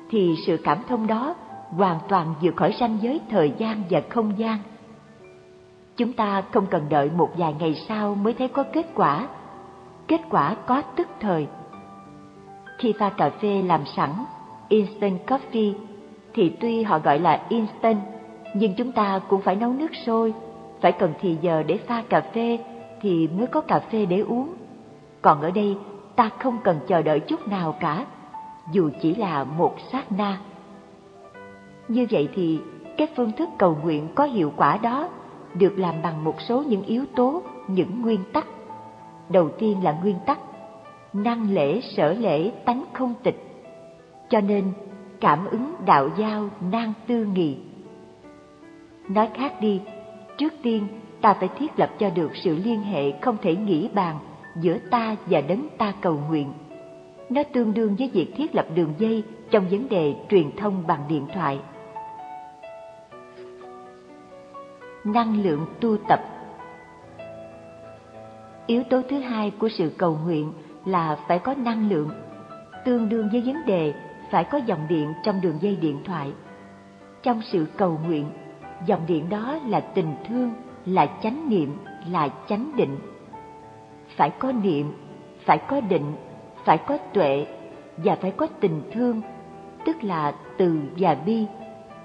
thì sự cảm thông đó hoàn toàn vượt khỏi ranh giới thời gian và không gian. Chúng ta không cần đợi một vài ngày sau mới thấy có kết quả. Kết quả có tức thời. Khi pha cà phê làm sẵn, instant coffee thì tuy họ gọi là instant, nhưng chúng ta cũng phải nấu nước sôi, phải cần thì giờ để pha cà phê thì mới có cà phê để uống. Còn ở đây, ta không cần chờ đợi chút nào cả, dù chỉ là một sát na. Như vậy thì, các phương thức cầu nguyện có hiệu quả đó được làm bằng một số những yếu tố, những nguyên tắc. Đầu tiên là nguyên tắc năng lễ sở lễ tánh không tịch. Cho nên cảm ứng đạo giao nan tư nghị. Nói khác đi, trước tiên ta phải thiết lập cho được sự liên hệ không thể nghĩ bàn giữa ta và đấng ta cầu nguyện. Nó tương đương với việc thiết lập đường dây trong vấn đề truyền thông bằng điện thoại. Năng lượng tu tập Yếu tố thứ hai của sự cầu nguyện là phải có năng lượng, tương đương với vấn đề phải có dòng điện trong đường dây điện thoại. Trong sự cầu nguyện, dòng điện đó là tình thương, là chánh niệm, là chánh định. Phải có niệm, phải có định, phải có tuệ và phải có tình thương, tức là từ và bi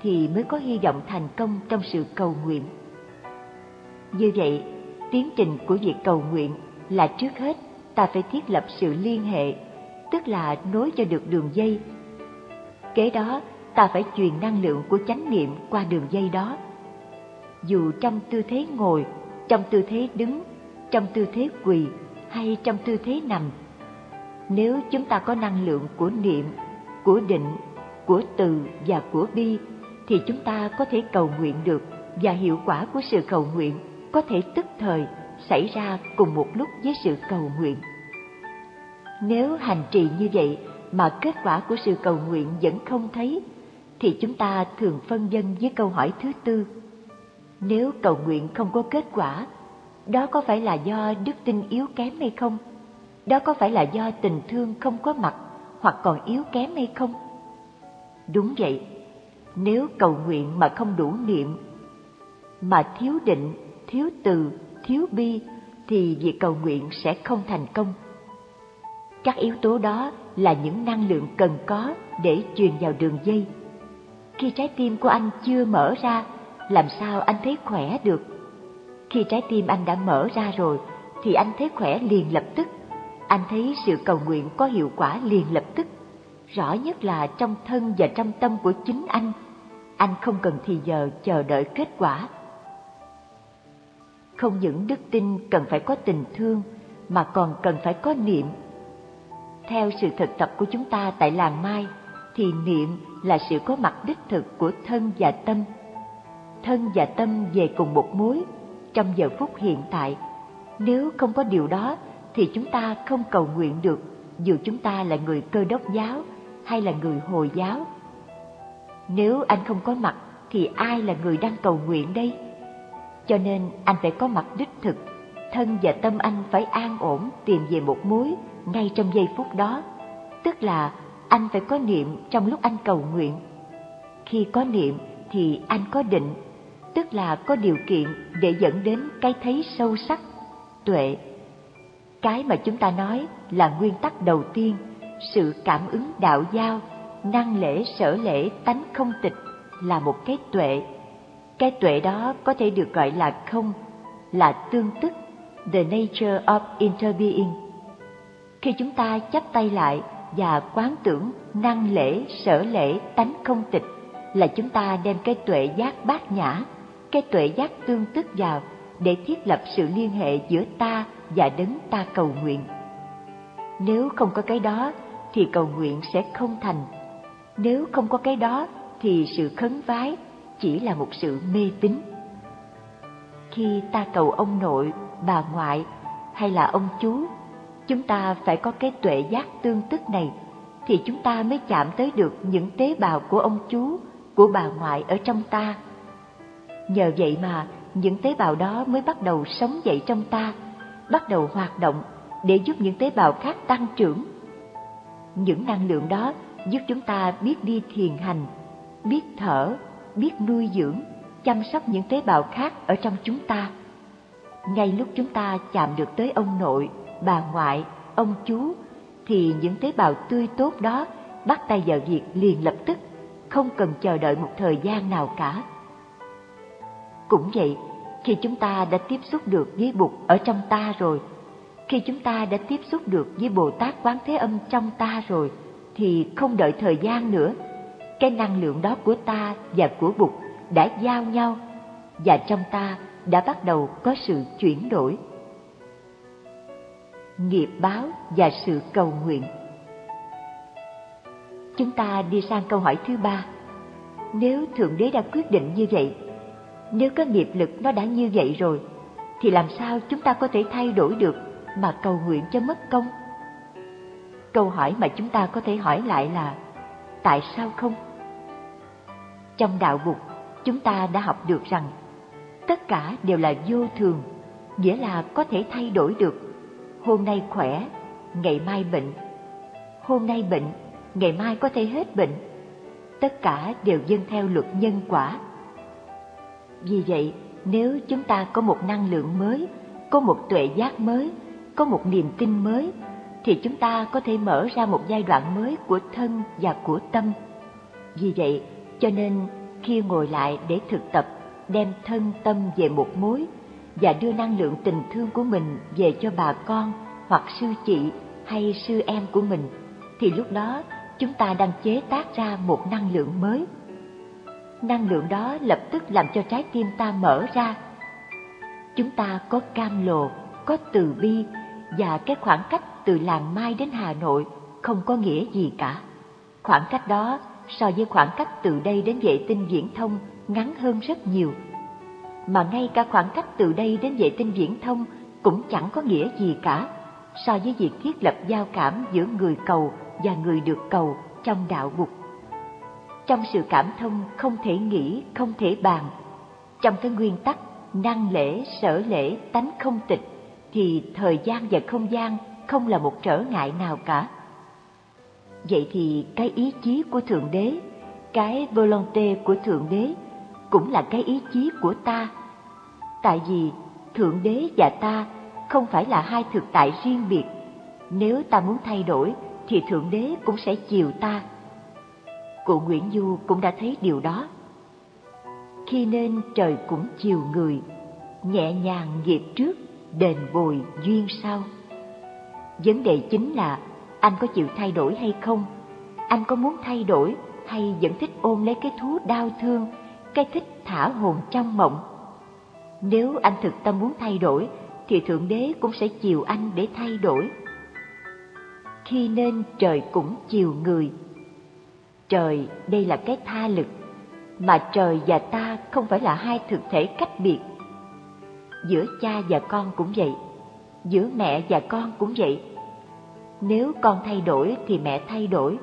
thì mới có hy vọng thành công trong sự cầu nguyện. Như vậy, tiến trình của việc cầu nguyện là trước hết ta phải thiết lập sự liên hệ, tức là nối cho được đường dây. Kế đó, ta phải truyền năng lượng của chánh niệm qua đường dây đó. Dù trong tư thế ngồi, trong tư thế đứng, trong tư thế quỳ hay trong tư thế nằm, nếu chúng ta có năng lượng của niệm, của định, của từ và của bi thì chúng ta có thể cầu nguyện được và hiệu quả của sự cầu nguyện có thể tức thời xảy ra cùng một lúc với sự cầu nguyện. Nếu hành trì như vậy mà kết quả của sự cầu nguyện vẫn không thấy, thì chúng ta thường phân vân với câu hỏi thứ tư. Nếu cầu nguyện không có kết quả, đó có phải là do đức tin yếu kém hay không? Đó có phải là do tình thương không có mặt hoặc còn yếu kém hay không? Đúng vậy, nếu cầu nguyện mà không đủ niệm, mà thiếu định, thiếu từ, thiếu bi, thì việc cầu nguyện sẽ không thành công. Các yếu tố đó là những năng lượng cần có để truyền vào đường dây. Khi trái tim của anh chưa mở ra, làm sao anh thấy khỏe được? Khi trái tim anh đã mở ra rồi, thì anh thấy khỏe liền lập tức. Anh thấy sự cầu nguyện có hiệu quả liền lập tức. Rõ nhất là trong thân và trong tâm của chính anh anh không cần thì giờ chờ đợi kết quả. Không những đức tin cần phải có tình thương, mà còn cần phải có niệm. Theo sự thực tập của chúng ta tại làng Mai, thì niệm là sự có mặt đích thực của thân và tâm. Thân và tâm về cùng một mối, trong giờ phút hiện tại. Nếu không có điều đó, thì chúng ta không cầu nguyện được, dù chúng ta là người cơ đốc giáo hay là người Hồi giáo nếu anh không có mặt thì ai là người đang cầu nguyện đây? Cho nên anh phải có mặt đích thực, thân và tâm anh phải an ổn tìm về một mối ngay trong giây phút đó. Tức là anh phải có niệm trong lúc anh cầu nguyện. Khi có niệm thì anh có định, tức là có điều kiện để dẫn đến cái thấy sâu sắc, tuệ. Cái mà chúng ta nói là nguyên tắc đầu tiên, sự cảm ứng đạo giao năng lễ sở lễ tánh không tịch là một cái tuệ. Cái tuệ đó có thể được gọi là không, là tương tức, the nature of interbeing. Khi chúng ta chắp tay lại và quán tưởng năng lễ sở lễ tánh không tịch là chúng ta đem cái tuệ giác bát nhã, cái tuệ giác tương tức vào để thiết lập sự liên hệ giữa ta và đấng ta cầu nguyện. Nếu không có cái đó thì cầu nguyện sẽ không thành nếu không có cái đó thì sự khấn vái chỉ là một sự mê tín. Khi ta cầu ông nội, bà ngoại hay là ông chú, chúng ta phải có cái tuệ giác tương tức này thì chúng ta mới chạm tới được những tế bào của ông chú, của bà ngoại ở trong ta. Nhờ vậy mà những tế bào đó mới bắt đầu sống dậy trong ta, bắt đầu hoạt động để giúp những tế bào khác tăng trưởng. Những năng lượng đó giúp chúng ta biết đi thiền hành, biết thở, biết nuôi dưỡng, chăm sóc những tế bào khác ở trong chúng ta. Ngay lúc chúng ta chạm được tới ông nội, bà ngoại, ông chú, thì những tế bào tươi tốt đó bắt tay vào việc liền lập tức, không cần chờ đợi một thời gian nào cả. Cũng vậy, khi chúng ta đã tiếp xúc được với Bụt ở trong ta rồi, khi chúng ta đã tiếp xúc được với Bồ Tát Quán Thế Âm trong ta rồi, thì không đợi thời gian nữa. Cái năng lượng đó của ta và của Bụt đã giao nhau và trong ta đã bắt đầu có sự chuyển đổi. Nghiệp báo và sự cầu nguyện Chúng ta đi sang câu hỏi thứ ba. Nếu Thượng Đế đã quyết định như vậy, nếu có nghiệp lực nó đã như vậy rồi, thì làm sao chúng ta có thể thay đổi được mà cầu nguyện cho mất công? câu hỏi mà chúng ta có thể hỏi lại là tại sao không trong đạo bục chúng ta đã học được rằng tất cả đều là vô thường nghĩa là có thể thay đổi được. Hôm nay khỏe ngày mai bệnh. Hôm nay bệnh ngày mai có thể hết bệnh. Tất cả đều dâng theo luật nhân quả. Vì vậy nếu chúng ta có một năng lượng mới có một tuệ giác mới có một niềm tin mới thì chúng ta có thể mở ra một giai đoạn mới của thân và của tâm. Vì vậy, cho nên, khi ngồi lại để thực tập, đem thân tâm về một mối và đưa năng lượng tình thương của mình về cho bà con hoặc sư chị hay sư em của mình, thì lúc đó chúng ta đang chế tác ra một năng lượng mới. Năng lượng đó lập tức làm cho trái tim ta mở ra. Chúng ta có cam lồ có từ bi và cái khoảng cách từ làng mai đến hà nội không có nghĩa gì cả. Khoảng cách đó so với khoảng cách từ đây đến vệ tinh viễn thông ngắn hơn rất nhiều mà ngay cả khoảng cách từ đây đến vệ tinh viễn thông cũng chẳng có nghĩa gì cả so với việc thiết lập giao cảm giữa người cầu và người được cầu trong đạo bục. Trong sự cảm thông không thể nghĩ, không thể bàn, trong cái nguyên tắc năng lễ, sở lễ, tánh không tịch, thì thời gian và không gian không là một trở ngại nào cả. Vậy thì cái ý chí của Thượng Đế, cái volonté của Thượng Đế cũng là cái ý chí của ta. Tại vì Thượng Đế và ta không phải là hai thực tại riêng biệt. Nếu ta muốn thay đổi thì Thượng Đế cũng sẽ chiều ta. Cụ Nguyễn Du cũng đã thấy điều đó. Khi nên trời cũng chiều người, nhẹ nhàng nghiệp trước, đền bồi duyên sau. Vấn đề chính là anh có chịu thay đổi hay không? Anh có muốn thay đổi hay vẫn thích ôm lấy cái thú đau thương, cái thích thả hồn trong mộng? Nếu anh thực tâm muốn thay đổi thì Thượng Đế cũng sẽ chiều anh để thay đổi. Khi nên trời cũng chiều người. Trời đây là cái tha lực, mà trời và ta không phải là hai thực thể cách biệt. Giữa cha và con cũng vậy, giữa mẹ và con cũng vậy. Nếu con thay đổi thì mẹ thay đổi,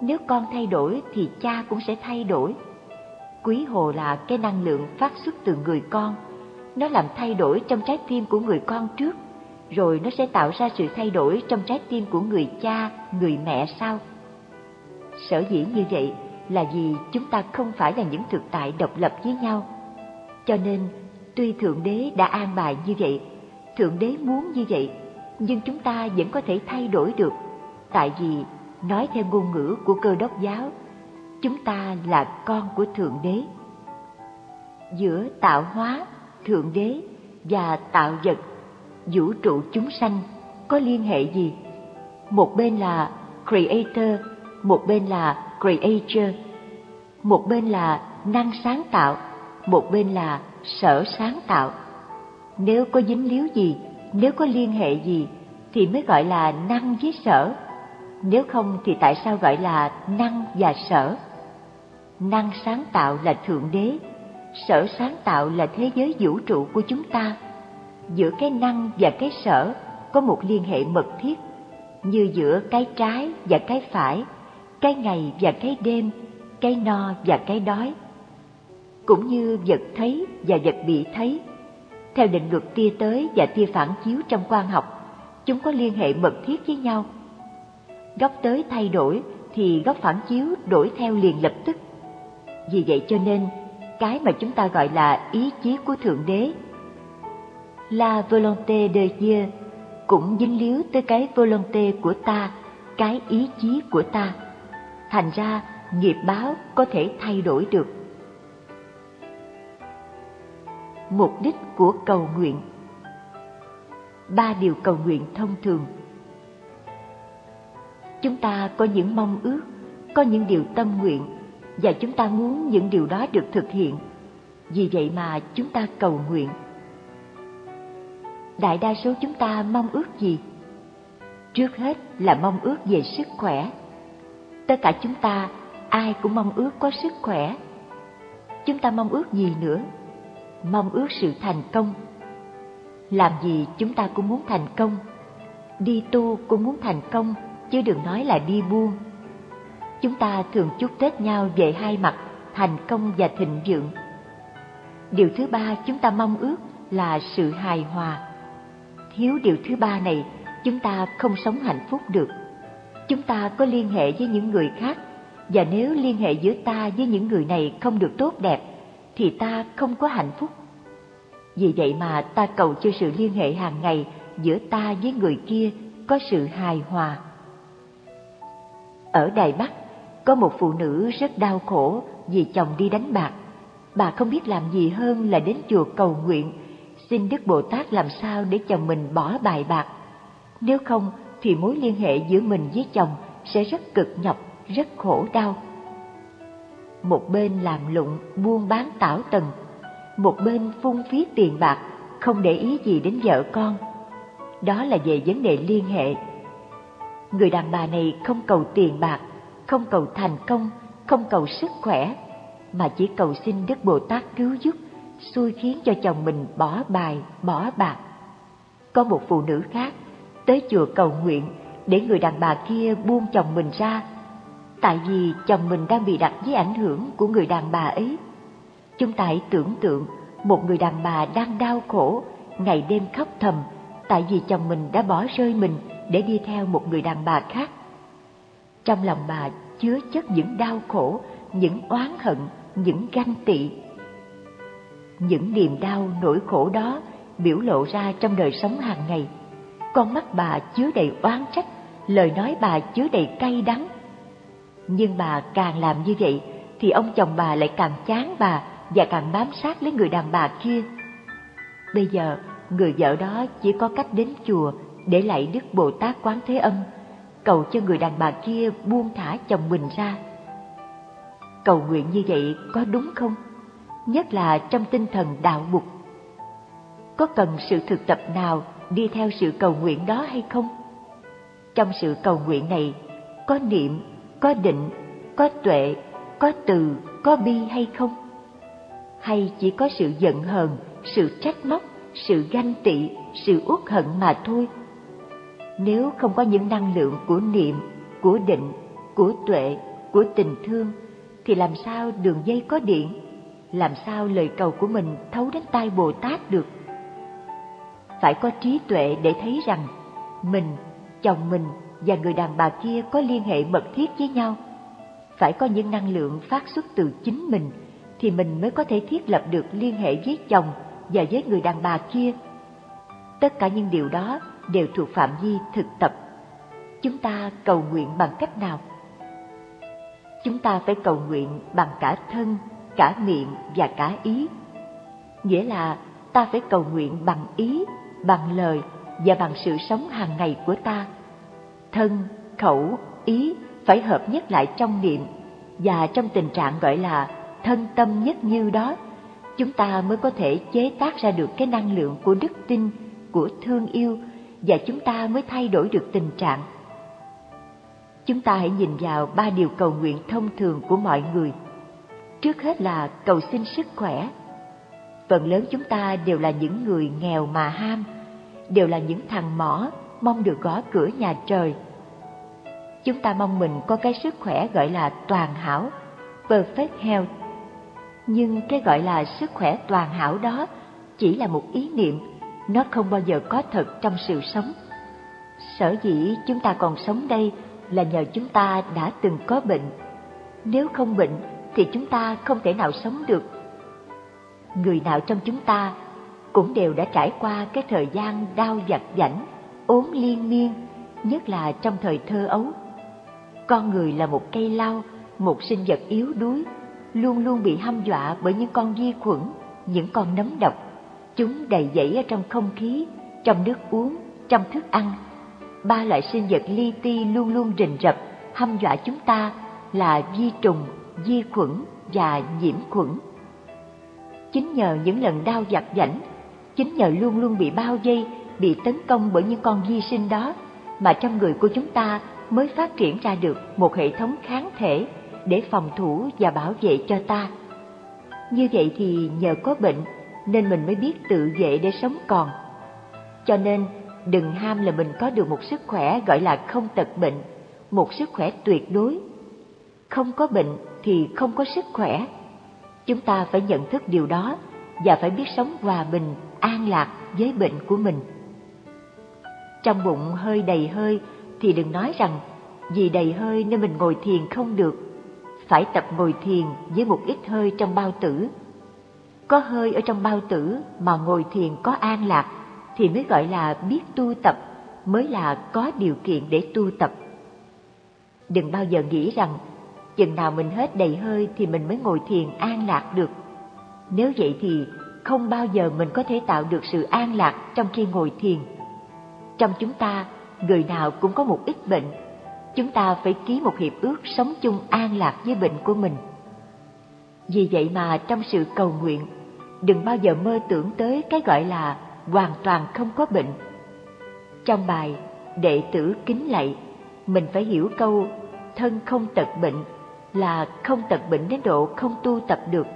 nếu con thay đổi thì cha cũng sẽ thay đổi. Quý hồ là cái năng lượng phát xuất từ người con nó làm thay đổi trong trái tim của người con trước, rồi nó sẽ tạo ra sự thay đổi trong trái tim của người cha, người mẹ sau. Sở dĩ như vậy là vì chúng ta không phải là những thực tại độc lập với nhau. Cho nên, tuy Thượng Đế đã an bài như vậy, Thượng Đế muốn như vậy, nhưng chúng ta vẫn có thể thay đổi được, tại vì, nói theo ngôn ngữ của cơ đốc giáo, chúng ta là con của Thượng Đế. Giữa tạo hóa thượng đế và tạo vật vũ trụ chúng sanh có liên hệ gì? Một bên là creator một bên là creature một bên là năng sáng tạo một bên là sở sáng tạo. Nếu có dính líu gì nếu có liên hệ gì thì mới gọi là năng với sở. Nếu không thì tại sao gọi là năng và sở? Năng sáng tạo là thượng đế, sở sáng tạo là thế giới vũ trụ của chúng ta. Giữa cái năng và cái sở có một liên hệ mật thiết, như giữa cái trái và cái phải, cái ngày và cái đêm, cái no và cái đói. Cũng như vật thấy và vật bị thấy theo định luật tia tới và tia phản chiếu trong quan học chúng có liên hệ mật thiết với nhau góc tới thay đổi thì góc phản chiếu đổi theo liền lập tức vì vậy cho nên cái mà chúng ta gọi là ý chí của Thượng Đế. La volonté de Dieu cũng dính líu tới cái volonté của ta, cái ý chí của ta. Thành ra, nghiệp báo có thể thay đổi được. Mục đích của cầu nguyện Ba điều cầu nguyện thông thường Chúng ta có những mong ước, có những điều tâm nguyện và chúng ta muốn những điều đó được thực hiện. Vì vậy mà chúng ta cầu nguyện. Đại đa số chúng ta mong ước gì? Trước hết là mong ước về sức khỏe. Tất cả chúng ta ai cũng mong ước có sức khỏe. Chúng ta mong ước gì nữa? Mong ước sự thành công. Làm gì chúng ta cũng muốn thành công. Đi tu cũng muốn thành công, chứ đừng nói là đi buôn. chúng ta thường chúc Tết nhau về hai mặt, thành công và thịnh vượng. Điều thứ ba chúng ta mong ước là sự hài hòa. Thiếu điều thứ ba này, chúng ta không sống hạnh phúc được. Chúng ta có liên hệ với những người khác, và nếu liên hệ giữa ta với những người này không được tốt đẹp, thì ta không có hạnh phúc. Vì vậy mà ta cầu cho sự liên hệ hàng ngày giữa ta với người kia có sự hài hòa. Ở Đài Bắc, có một phụ nữ rất đau khổ vì chồng đi đánh bạc. Bà không biết làm gì hơn là đến chùa cầu nguyện, xin Đức Bồ Tát làm sao để chồng mình bỏ bài bạc. Nếu không thì mối liên hệ giữa mình với chồng sẽ rất cực nhọc, rất khổ đau. Một bên làm lụng buôn bán tảo tần, một bên phung phí tiền bạc, không để ý gì đến vợ con. Đó là về vấn đề liên hệ. Người đàn bà này không cầu tiền bạc, không cầu thành công, không cầu sức khỏe, mà chỉ cầu xin Đức Bồ Tát cứu giúp, xui khiến cho chồng mình bỏ bài, bỏ bạc. Có một phụ nữ khác tới chùa cầu nguyện để người đàn bà kia buông chồng mình ra, tại vì chồng mình đang bị đặt dưới ảnh hưởng của người đàn bà ấy. Chúng ta hãy tưởng tượng một người đàn bà đang đau khổ, ngày đêm khóc thầm, tại vì chồng mình đã bỏ rơi mình để đi theo một người đàn bà khác. Trong lòng bà chứa chất những đau khổ, những oán hận, những ganh tị. Những niềm đau nỗi khổ đó biểu lộ ra trong đời sống hàng ngày. Con mắt bà chứa đầy oán trách, lời nói bà chứa đầy cay đắng. Nhưng bà càng làm như vậy thì ông chồng bà lại càng chán bà và càng bám sát lấy người đàn bà kia. Bây giờ, người vợ đó chỉ có cách đến chùa để lạy Đức Bồ Tát Quán Thế Âm, cầu cho người đàn bà kia buông thả chồng mình ra. Cầu nguyện như vậy có đúng không? Nhất là trong tinh thần đạo mục. Có cần sự thực tập nào đi theo sự cầu nguyện đó hay không? Trong sự cầu nguyện này, có niệm, có định, có tuệ, có từ, có bi hay không? Hay chỉ có sự giận hờn, sự trách móc, sự ganh tị, sự uất hận mà thôi? Nếu không có những năng lượng của niệm, của định, của tuệ, của tình thương, thì làm sao đường dây có điện? Làm sao lời cầu của mình thấu đến tai Bồ Tát được? Phải có trí tuệ để thấy rằng mình, chồng mình và người đàn bà kia có liên hệ mật thiết với nhau. Phải có những năng lượng phát xuất từ chính mình thì mình mới có thể thiết lập được liên hệ với chồng và với người đàn bà kia. Tất cả những điều đó đều thuộc phạm vi thực tập. Chúng ta cầu nguyện bằng cách nào? Chúng ta phải cầu nguyện bằng cả thân, cả miệng và cả ý. Nghĩa là ta phải cầu nguyện bằng ý, bằng lời và bằng sự sống hàng ngày của ta. Thân, khẩu, ý phải hợp nhất lại trong niệm và trong tình trạng gọi là thân tâm nhất như đó, chúng ta mới có thể chế tác ra được cái năng lượng của đức tin, của thương yêu và chúng ta mới thay đổi được tình trạng. Chúng ta hãy nhìn vào ba điều cầu nguyện thông thường của mọi người. Trước hết là cầu xin sức khỏe. Phần lớn chúng ta đều là những người nghèo mà ham, đều là những thằng mỏ mong được gõ cửa nhà trời. Chúng ta mong mình có cái sức khỏe gọi là toàn hảo, perfect health. Nhưng cái gọi là sức khỏe toàn hảo đó chỉ là một ý niệm nó không bao giờ có thật trong sự sống. Sở dĩ chúng ta còn sống đây là nhờ chúng ta đã từng có bệnh. Nếu không bệnh thì chúng ta không thể nào sống được. Người nào trong chúng ta cũng đều đã trải qua cái thời gian đau giặt giảnh, ốm liên miên, nhất là trong thời thơ ấu. Con người là một cây lau, một sinh vật yếu đuối, luôn luôn bị hăm dọa bởi những con vi khuẩn, những con nấm độc Chúng đầy dẫy ở trong không khí, trong nước uống, trong thức ăn. Ba loại sinh vật li ti luôn luôn rình rập, hăm dọa chúng ta là vi trùng, vi khuẩn và nhiễm khuẩn. Chính nhờ những lần đau giặc giảnh, chính nhờ luôn luôn bị bao vây, bị tấn công bởi những con vi sinh đó, mà trong người của chúng ta mới phát triển ra được một hệ thống kháng thể để phòng thủ và bảo vệ cho ta. Như vậy thì nhờ có bệnh nên mình mới biết tự vệ để sống còn. Cho nên, đừng ham là mình có được một sức khỏe gọi là không tật bệnh, một sức khỏe tuyệt đối. Không có bệnh thì không có sức khỏe. Chúng ta phải nhận thức điều đó và phải biết sống hòa bình, an lạc với bệnh của mình. Trong bụng hơi đầy hơi thì đừng nói rằng vì đầy hơi nên mình ngồi thiền không được. Phải tập ngồi thiền với một ít hơi trong bao tử có hơi ở trong bao tử mà ngồi thiền có an lạc thì mới gọi là biết tu tập, mới là có điều kiện để tu tập. Đừng bao giờ nghĩ rằng chừng nào mình hết đầy hơi thì mình mới ngồi thiền an lạc được. Nếu vậy thì không bao giờ mình có thể tạo được sự an lạc trong khi ngồi thiền. Trong chúng ta, người nào cũng có một ít bệnh. Chúng ta phải ký một hiệp ước sống chung an lạc với bệnh của mình. Vì vậy mà trong sự cầu nguyện, đừng bao giờ mơ tưởng tới cái gọi là hoàn toàn không có bệnh. Trong bài Đệ tử kính lạy, mình phải hiểu câu thân không tật bệnh là không tật bệnh đến độ không tu tập được.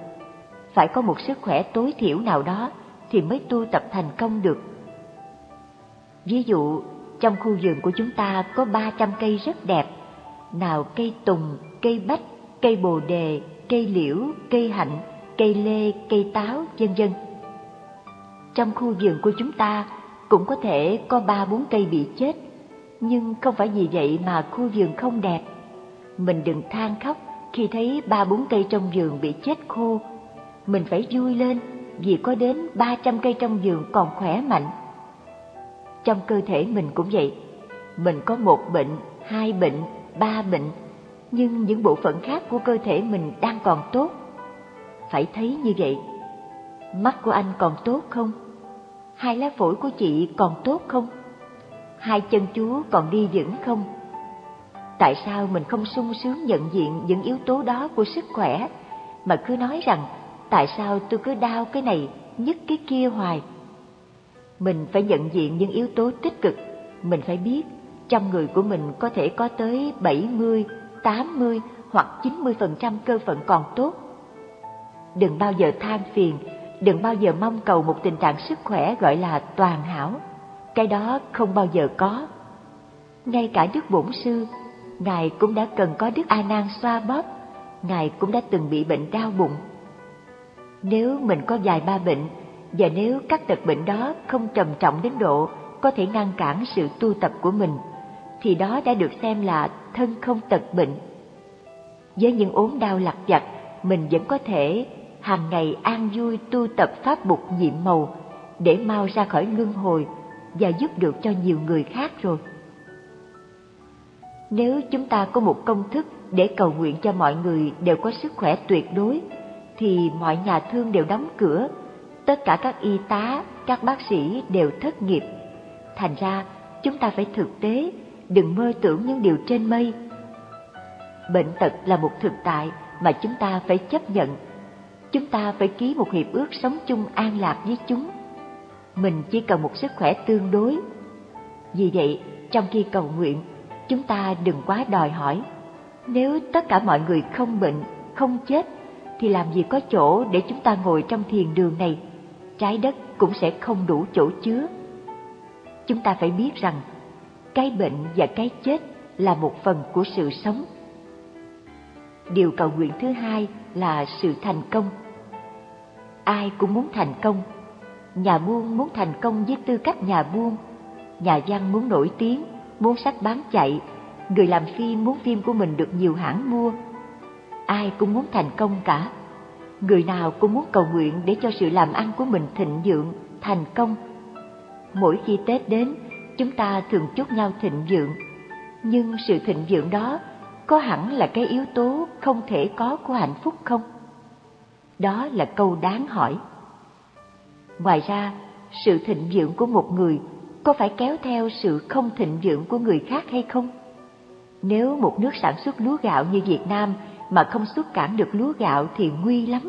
Phải có một sức khỏe tối thiểu nào đó thì mới tu tập thành công được. Ví dụ, trong khu vườn của chúng ta có 300 cây rất đẹp, nào cây tùng, cây bách, cây bồ đề, cây liễu, cây hạnh, cây lê, cây táo, vân vân. Trong khu vườn của chúng ta cũng có thể có ba bốn cây bị chết, nhưng không phải vì vậy mà khu vườn không đẹp. Mình đừng than khóc khi thấy ba bốn cây trong vườn bị chết khô. Mình phải vui lên vì có đến ba trăm cây trong vườn còn khỏe mạnh. Trong cơ thể mình cũng vậy, mình có một bệnh, hai bệnh, ba bệnh, nhưng những bộ phận khác của cơ thể mình đang còn tốt. Phải thấy như vậy. Mắt của anh còn tốt không? Hai lá phổi của chị còn tốt không? Hai chân chúa còn đi vững không? Tại sao mình không sung sướng nhận diện những yếu tố đó của sức khỏe, mà cứ nói rằng tại sao tôi cứ đau cái này, nhức cái kia hoài? Mình phải nhận diện những yếu tố tích cực, mình phải biết trong người của mình có thể có tới 70, 80 hoặc 90% cơ phận còn tốt. Đừng bao giờ than phiền, đừng bao giờ mong cầu một tình trạng sức khỏe gọi là toàn hảo. Cái đó không bao giờ có. Ngay cả Đức Bổn Sư, Ngài cũng đã cần có Đức A Nan xoa bóp, Ngài cũng đã từng bị bệnh đau bụng. Nếu mình có vài ba bệnh, và nếu các tật bệnh đó không trầm trọng đến độ có thể ngăn cản sự tu tập của mình, thì đó đã được xem là thân không tật bệnh. Với những ốm đau lặt vặt, mình vẫn có thể hàng ngày an vui tu tập pháp bục nhiệm màu để mau ra khỏi luân hồi và giúp được cho nhiều người khác rồi. Nếu chúng ta có một công thức để cầu nguyện cho mọi người đều có sức khỏe tuyệt đối, thì mọi nhà thương đều đóng cửa, tất cả các y tá, các bác sĩ đều thất nghiệp. Thành ra, chúng ta phải thực tế, đừng mơ tưởng những điều trên mây. Bệnh tật là một thực tại mà chúng ta phải chấp nhận. Chúng ta phải ký một hiệp ước sống chung an lạc với chúng. Mình chỉ cần một sức khỏe tương đối. Vì vậy, trong khi cầu nguyện, chúng ta đừng quá đòi hỏi. Nếu tất cả mọi người không bệnh, không chết, thì làm gì có chỗ để chúng ta ngồi trong thiền đường này, trái đất cũng sẽ không đủ chỗ chứa. Chúng ta phải biết rằng, cái bệnh và cái chết là một phần của sự sống. Điều cầu nguyện thứ hai là sự thành công. Ai cũng muốn thành công. Nhà buôn muốn thành công với tư cách nhà buôn, nhà văn muốn nổi tiếng, muốn sách bán chạy, người làm phim muốn phim của mình được nhiều hãng mua. Ai cũng muốn thành công cả. Người nào cũng muốn cầu nguyện để cho sự làm ăn của mình thịnh vượng, thành công. Mỗi khi Tết đến, chúng ta thường chúc nhau thịnh vượng. Nhưng sự thịnh vượng đó có hẳn là cái yếu tố không thể có của hạnh phúc không? Đó là câu đáng hỏi. Ngoài ra, sự thịnh vượng của một người có phải kéo theo sự không thịnh vượng của người khác hay không? Nếu một nước sản xuất lúa gạo như Việt Nam mà không xuất cản được lúa gạo thì nguy lắm.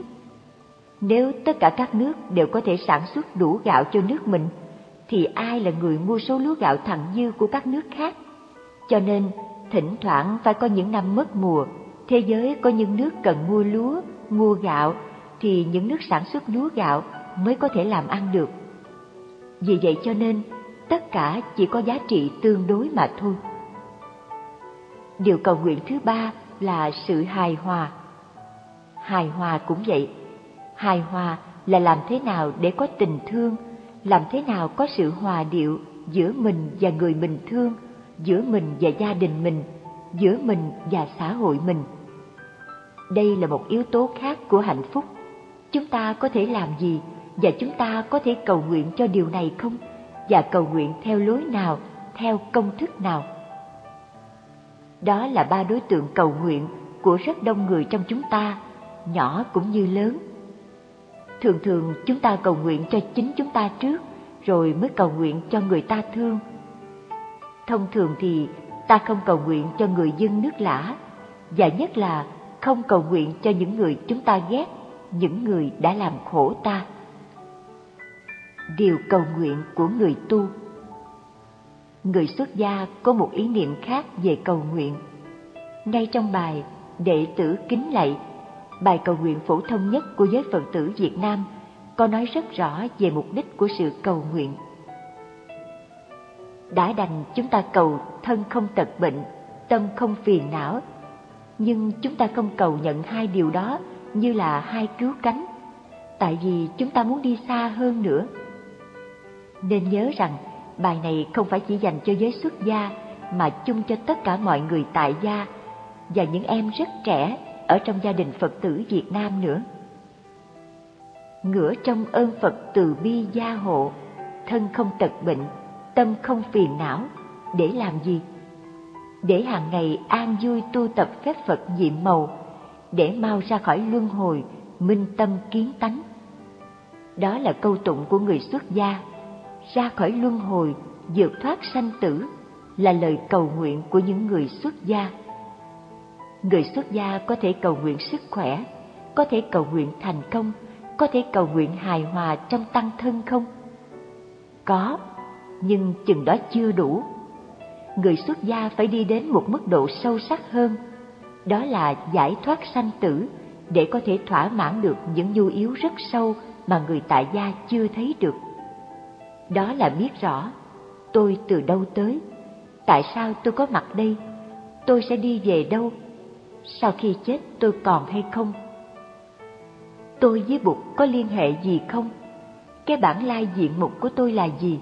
Nếu tất cả các nước đều có thể sản xuất đủ gạo cho nước mình, thì ai là người mua số lúa gạo thặng dư của các nước khác? Cho nên, thỉnh thoảng phải có những năm mất mùa, thế giới có những nước cần mua lúa, mua gạo, thì những nước sản xuất lúa gạo mới có thể làm ăn được. Vì vậy cho nên, tất cả chỉ có giá trị tương đối mà thôi. Điều cầu nguyện thứ ba là sự hài hòa. Hài hòa cũng vậy. Hài hòa là làm thế nào để có tình thương, làm thế nào có sự hòa điệu giữa mình và người mình thương, giữa mình và gia đình mình, giữa mình và xã hội mình. Đây là một yếu tố khác của hạnh phúc. Chúng ta có thể làm gì và chúng ta có thể cầu nguyện cho điều này không? Và cầu nguyện theo lối nào theo công thức nào. Đó là ba đối tượng cầu nguyện của rất đông người trong chúng ta, nhỏ cũng như lớn. Thường thường chúng ta cầu nguyện cho chính chúng ta trước, rồi mới cầu nguyện cho người ta thương. Thông thường thì ta không cầu nguyện cho người dân nước lã, và nhất là không cầu nguyện cho những người chúng ta ghét, những người đã làm khổ ta. Điều cầu nguyện của người tu Người xuất gia có một ý niệm khác về cầu nguyện. Ngay trong bài Đệ tử kính lạy, bài cầu nguyện phổ thông nhất của giới Phật tử Việt Nam có nói rất rõ về mục đích của sự cầu nguyện. Đã đành chúng ta cầu thân không tật bệnh, tâm không phiền não, nhưng chúng ta không cầu nhận hai điều đó như là hai cứu cánh, tại vì chúng ta muốn đi xa hơn nữa. Nên nhớ rằng bài này không phải chỉ dành cho giới xuất gia mà chung cho tất cả mọi người tại gia và những em rất trẻ ở trong gia đình Phật tử Việt Nam nữa. Ngửa trong ơn Phật từ bi gia hộ, thân không tật bệnh, tâm không phiền não, để làm gì? Để hàng ngày an vui tu tập phép Phật nhiệm màu, để mau ra khỏi luân hồi, minh tâm kiến tánh. Đó là câu tụng của người xuất gia, ra khỏi luân hồi, vượt thoát sanh tử, là lời cầu nguyện của những người xuất gia. Người xuất gia có thể cầu nguyện sức khỏe, có thể cầu nguyện thành công, có thể cầu nguyện hài hòa trong tăng thân không? Có, nhưng chừng đó chưa đủ. Người xuất gia phải đi đến một mức độ sâu sắc hơn, đó là giải thoát sanh tử để có thể thỏa mãn được những nhu yếu rất sâu mà người tại gia chưa thấy được. Đó là biết rõ tôi từ đâu tới, tại sao tôi có mặt đây, tôi sẽ đi về đâu, sau khi chết tôi còn hay không tôi với Bụt có liên hệ gì không? Cái bản lai diện mục của tôi là gì?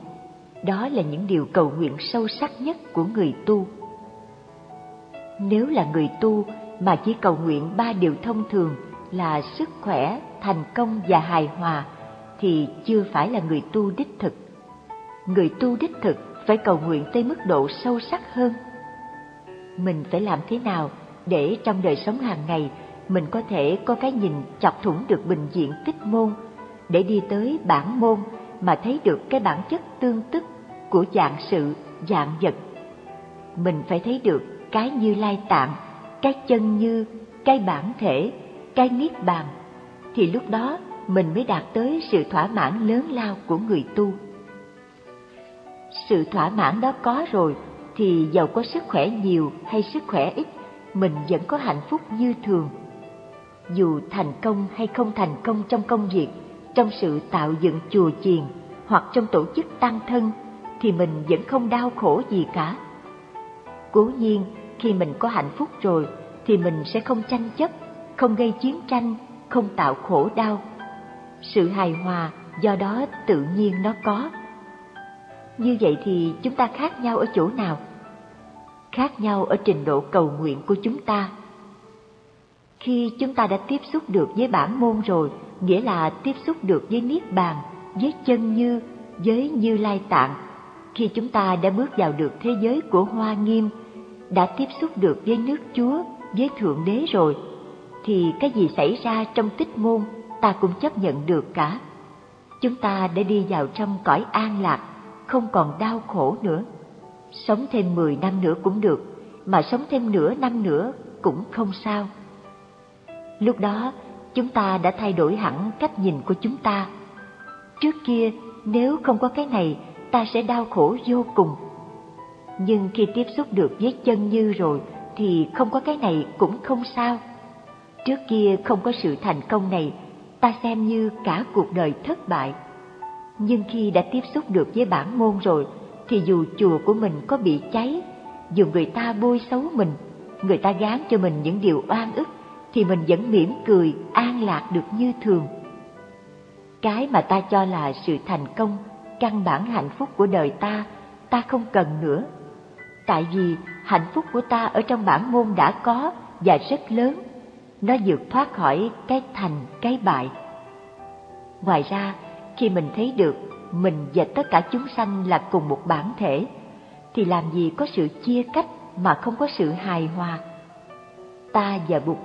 Đó là những điều cầu nguyện sâu sắc nhất của người tu. Nếu là người tu mà chỉ cầu nguyện ba điều thông thường là sức khỏe, thành công và hài hòa thì chưa phải là người tu đích thực. Người tu đích thực phải cầu nguyện tới mức độ sâu sắc hơn. Mình phải làm thế nào để trong đời sống hàng ngày mình có thể có cái nhìn chọc thủng được bình diện tích môn để đi tới bản môn mà thấy được cái bản chất tương tức của dạng sự, dạng vật. Mình phải thấy được cái như lai tạng, cái chân như, cái bản thể, cái niết bàn, thì lúc đó mình mới đạt tới sự thỏa mãn lớn lao của người tu. Sự thỏa mãn đó có rồi thì giàu có sức khỏe nhiều hay sức khỏe ít, mình vẫn có hạnh phúc như thường dù thành công hay không thành công trong công việc, trong sự tạo dựng chùa chiền hoặc trong tổ chức tăng thân thì mình vẫn không đau khổ gì cả. Cố nhiên, khi mình có hạnh phúc rồi thì mình sẽ không tranh chấp, không gây chiến tranh, không tạo khổ đau. Sự hài hòa do đó tự nhiên nó có. Như vậy thì chúng ta khác nhau ở chỗ nào? Khác nhau ở trình độ cầu nguyện của chúng ta khi chúng ta đã tiếp xúc được với bản môn rồi, nghĩa là tiếp xúc được với Niết Bàn, với chân như, với Như Lai Tạng. Khi chúng ta đã bước vào được thế giới của Hoa Nghiêm, đã tiếp xúc được với nước Chúa, với Thượng Đế rồi, thì cái gì xảy ra trong tích môn ta cũng chấp nhận được cả. Chúng ta đã đi vào trong cõi an lạc, không còn đau khổ nữa. Sống thêm 10 năm nữa cũng được, mà sống thêm nửa năm nữa cũng không sao. Lúc đó, chúng ta đã thay đổi hẳn cách nhìn của chúng ta. Trước kia, nếu không có cái này, ta sẽ đau khổ vô cùng. Nhưng khi tiếp xúc được với chân như rồi, thì không có cái này cũng không sao. Trước kia không có sự thành công này, ta xem như cả cuộc đời thất bại. Nhưng khi đã tiếp xúc được với bản môn rồi, thì dù chùa của mình có bị cháy, dù người ta bôi xấu mình, người ta gán cho mình những điều oan ức, thì mình vẫn mỉm cười an lạc được như thường. Cái mà ta cho là sự thành công căn bản hạnh phúc của đời ta ta không cần nữa. Tại vì hạnh phúc của ta ở trong bản môn đã có và rất lớn. Nó vượt thoát khỏi cái thành cái bại. Ngoài ra khi mình thấy được mình và tất cả chúng sanh là cùng một bản thể, thì làm gì có sự chia cách mà không có sự hài hòa. Ta và Bụt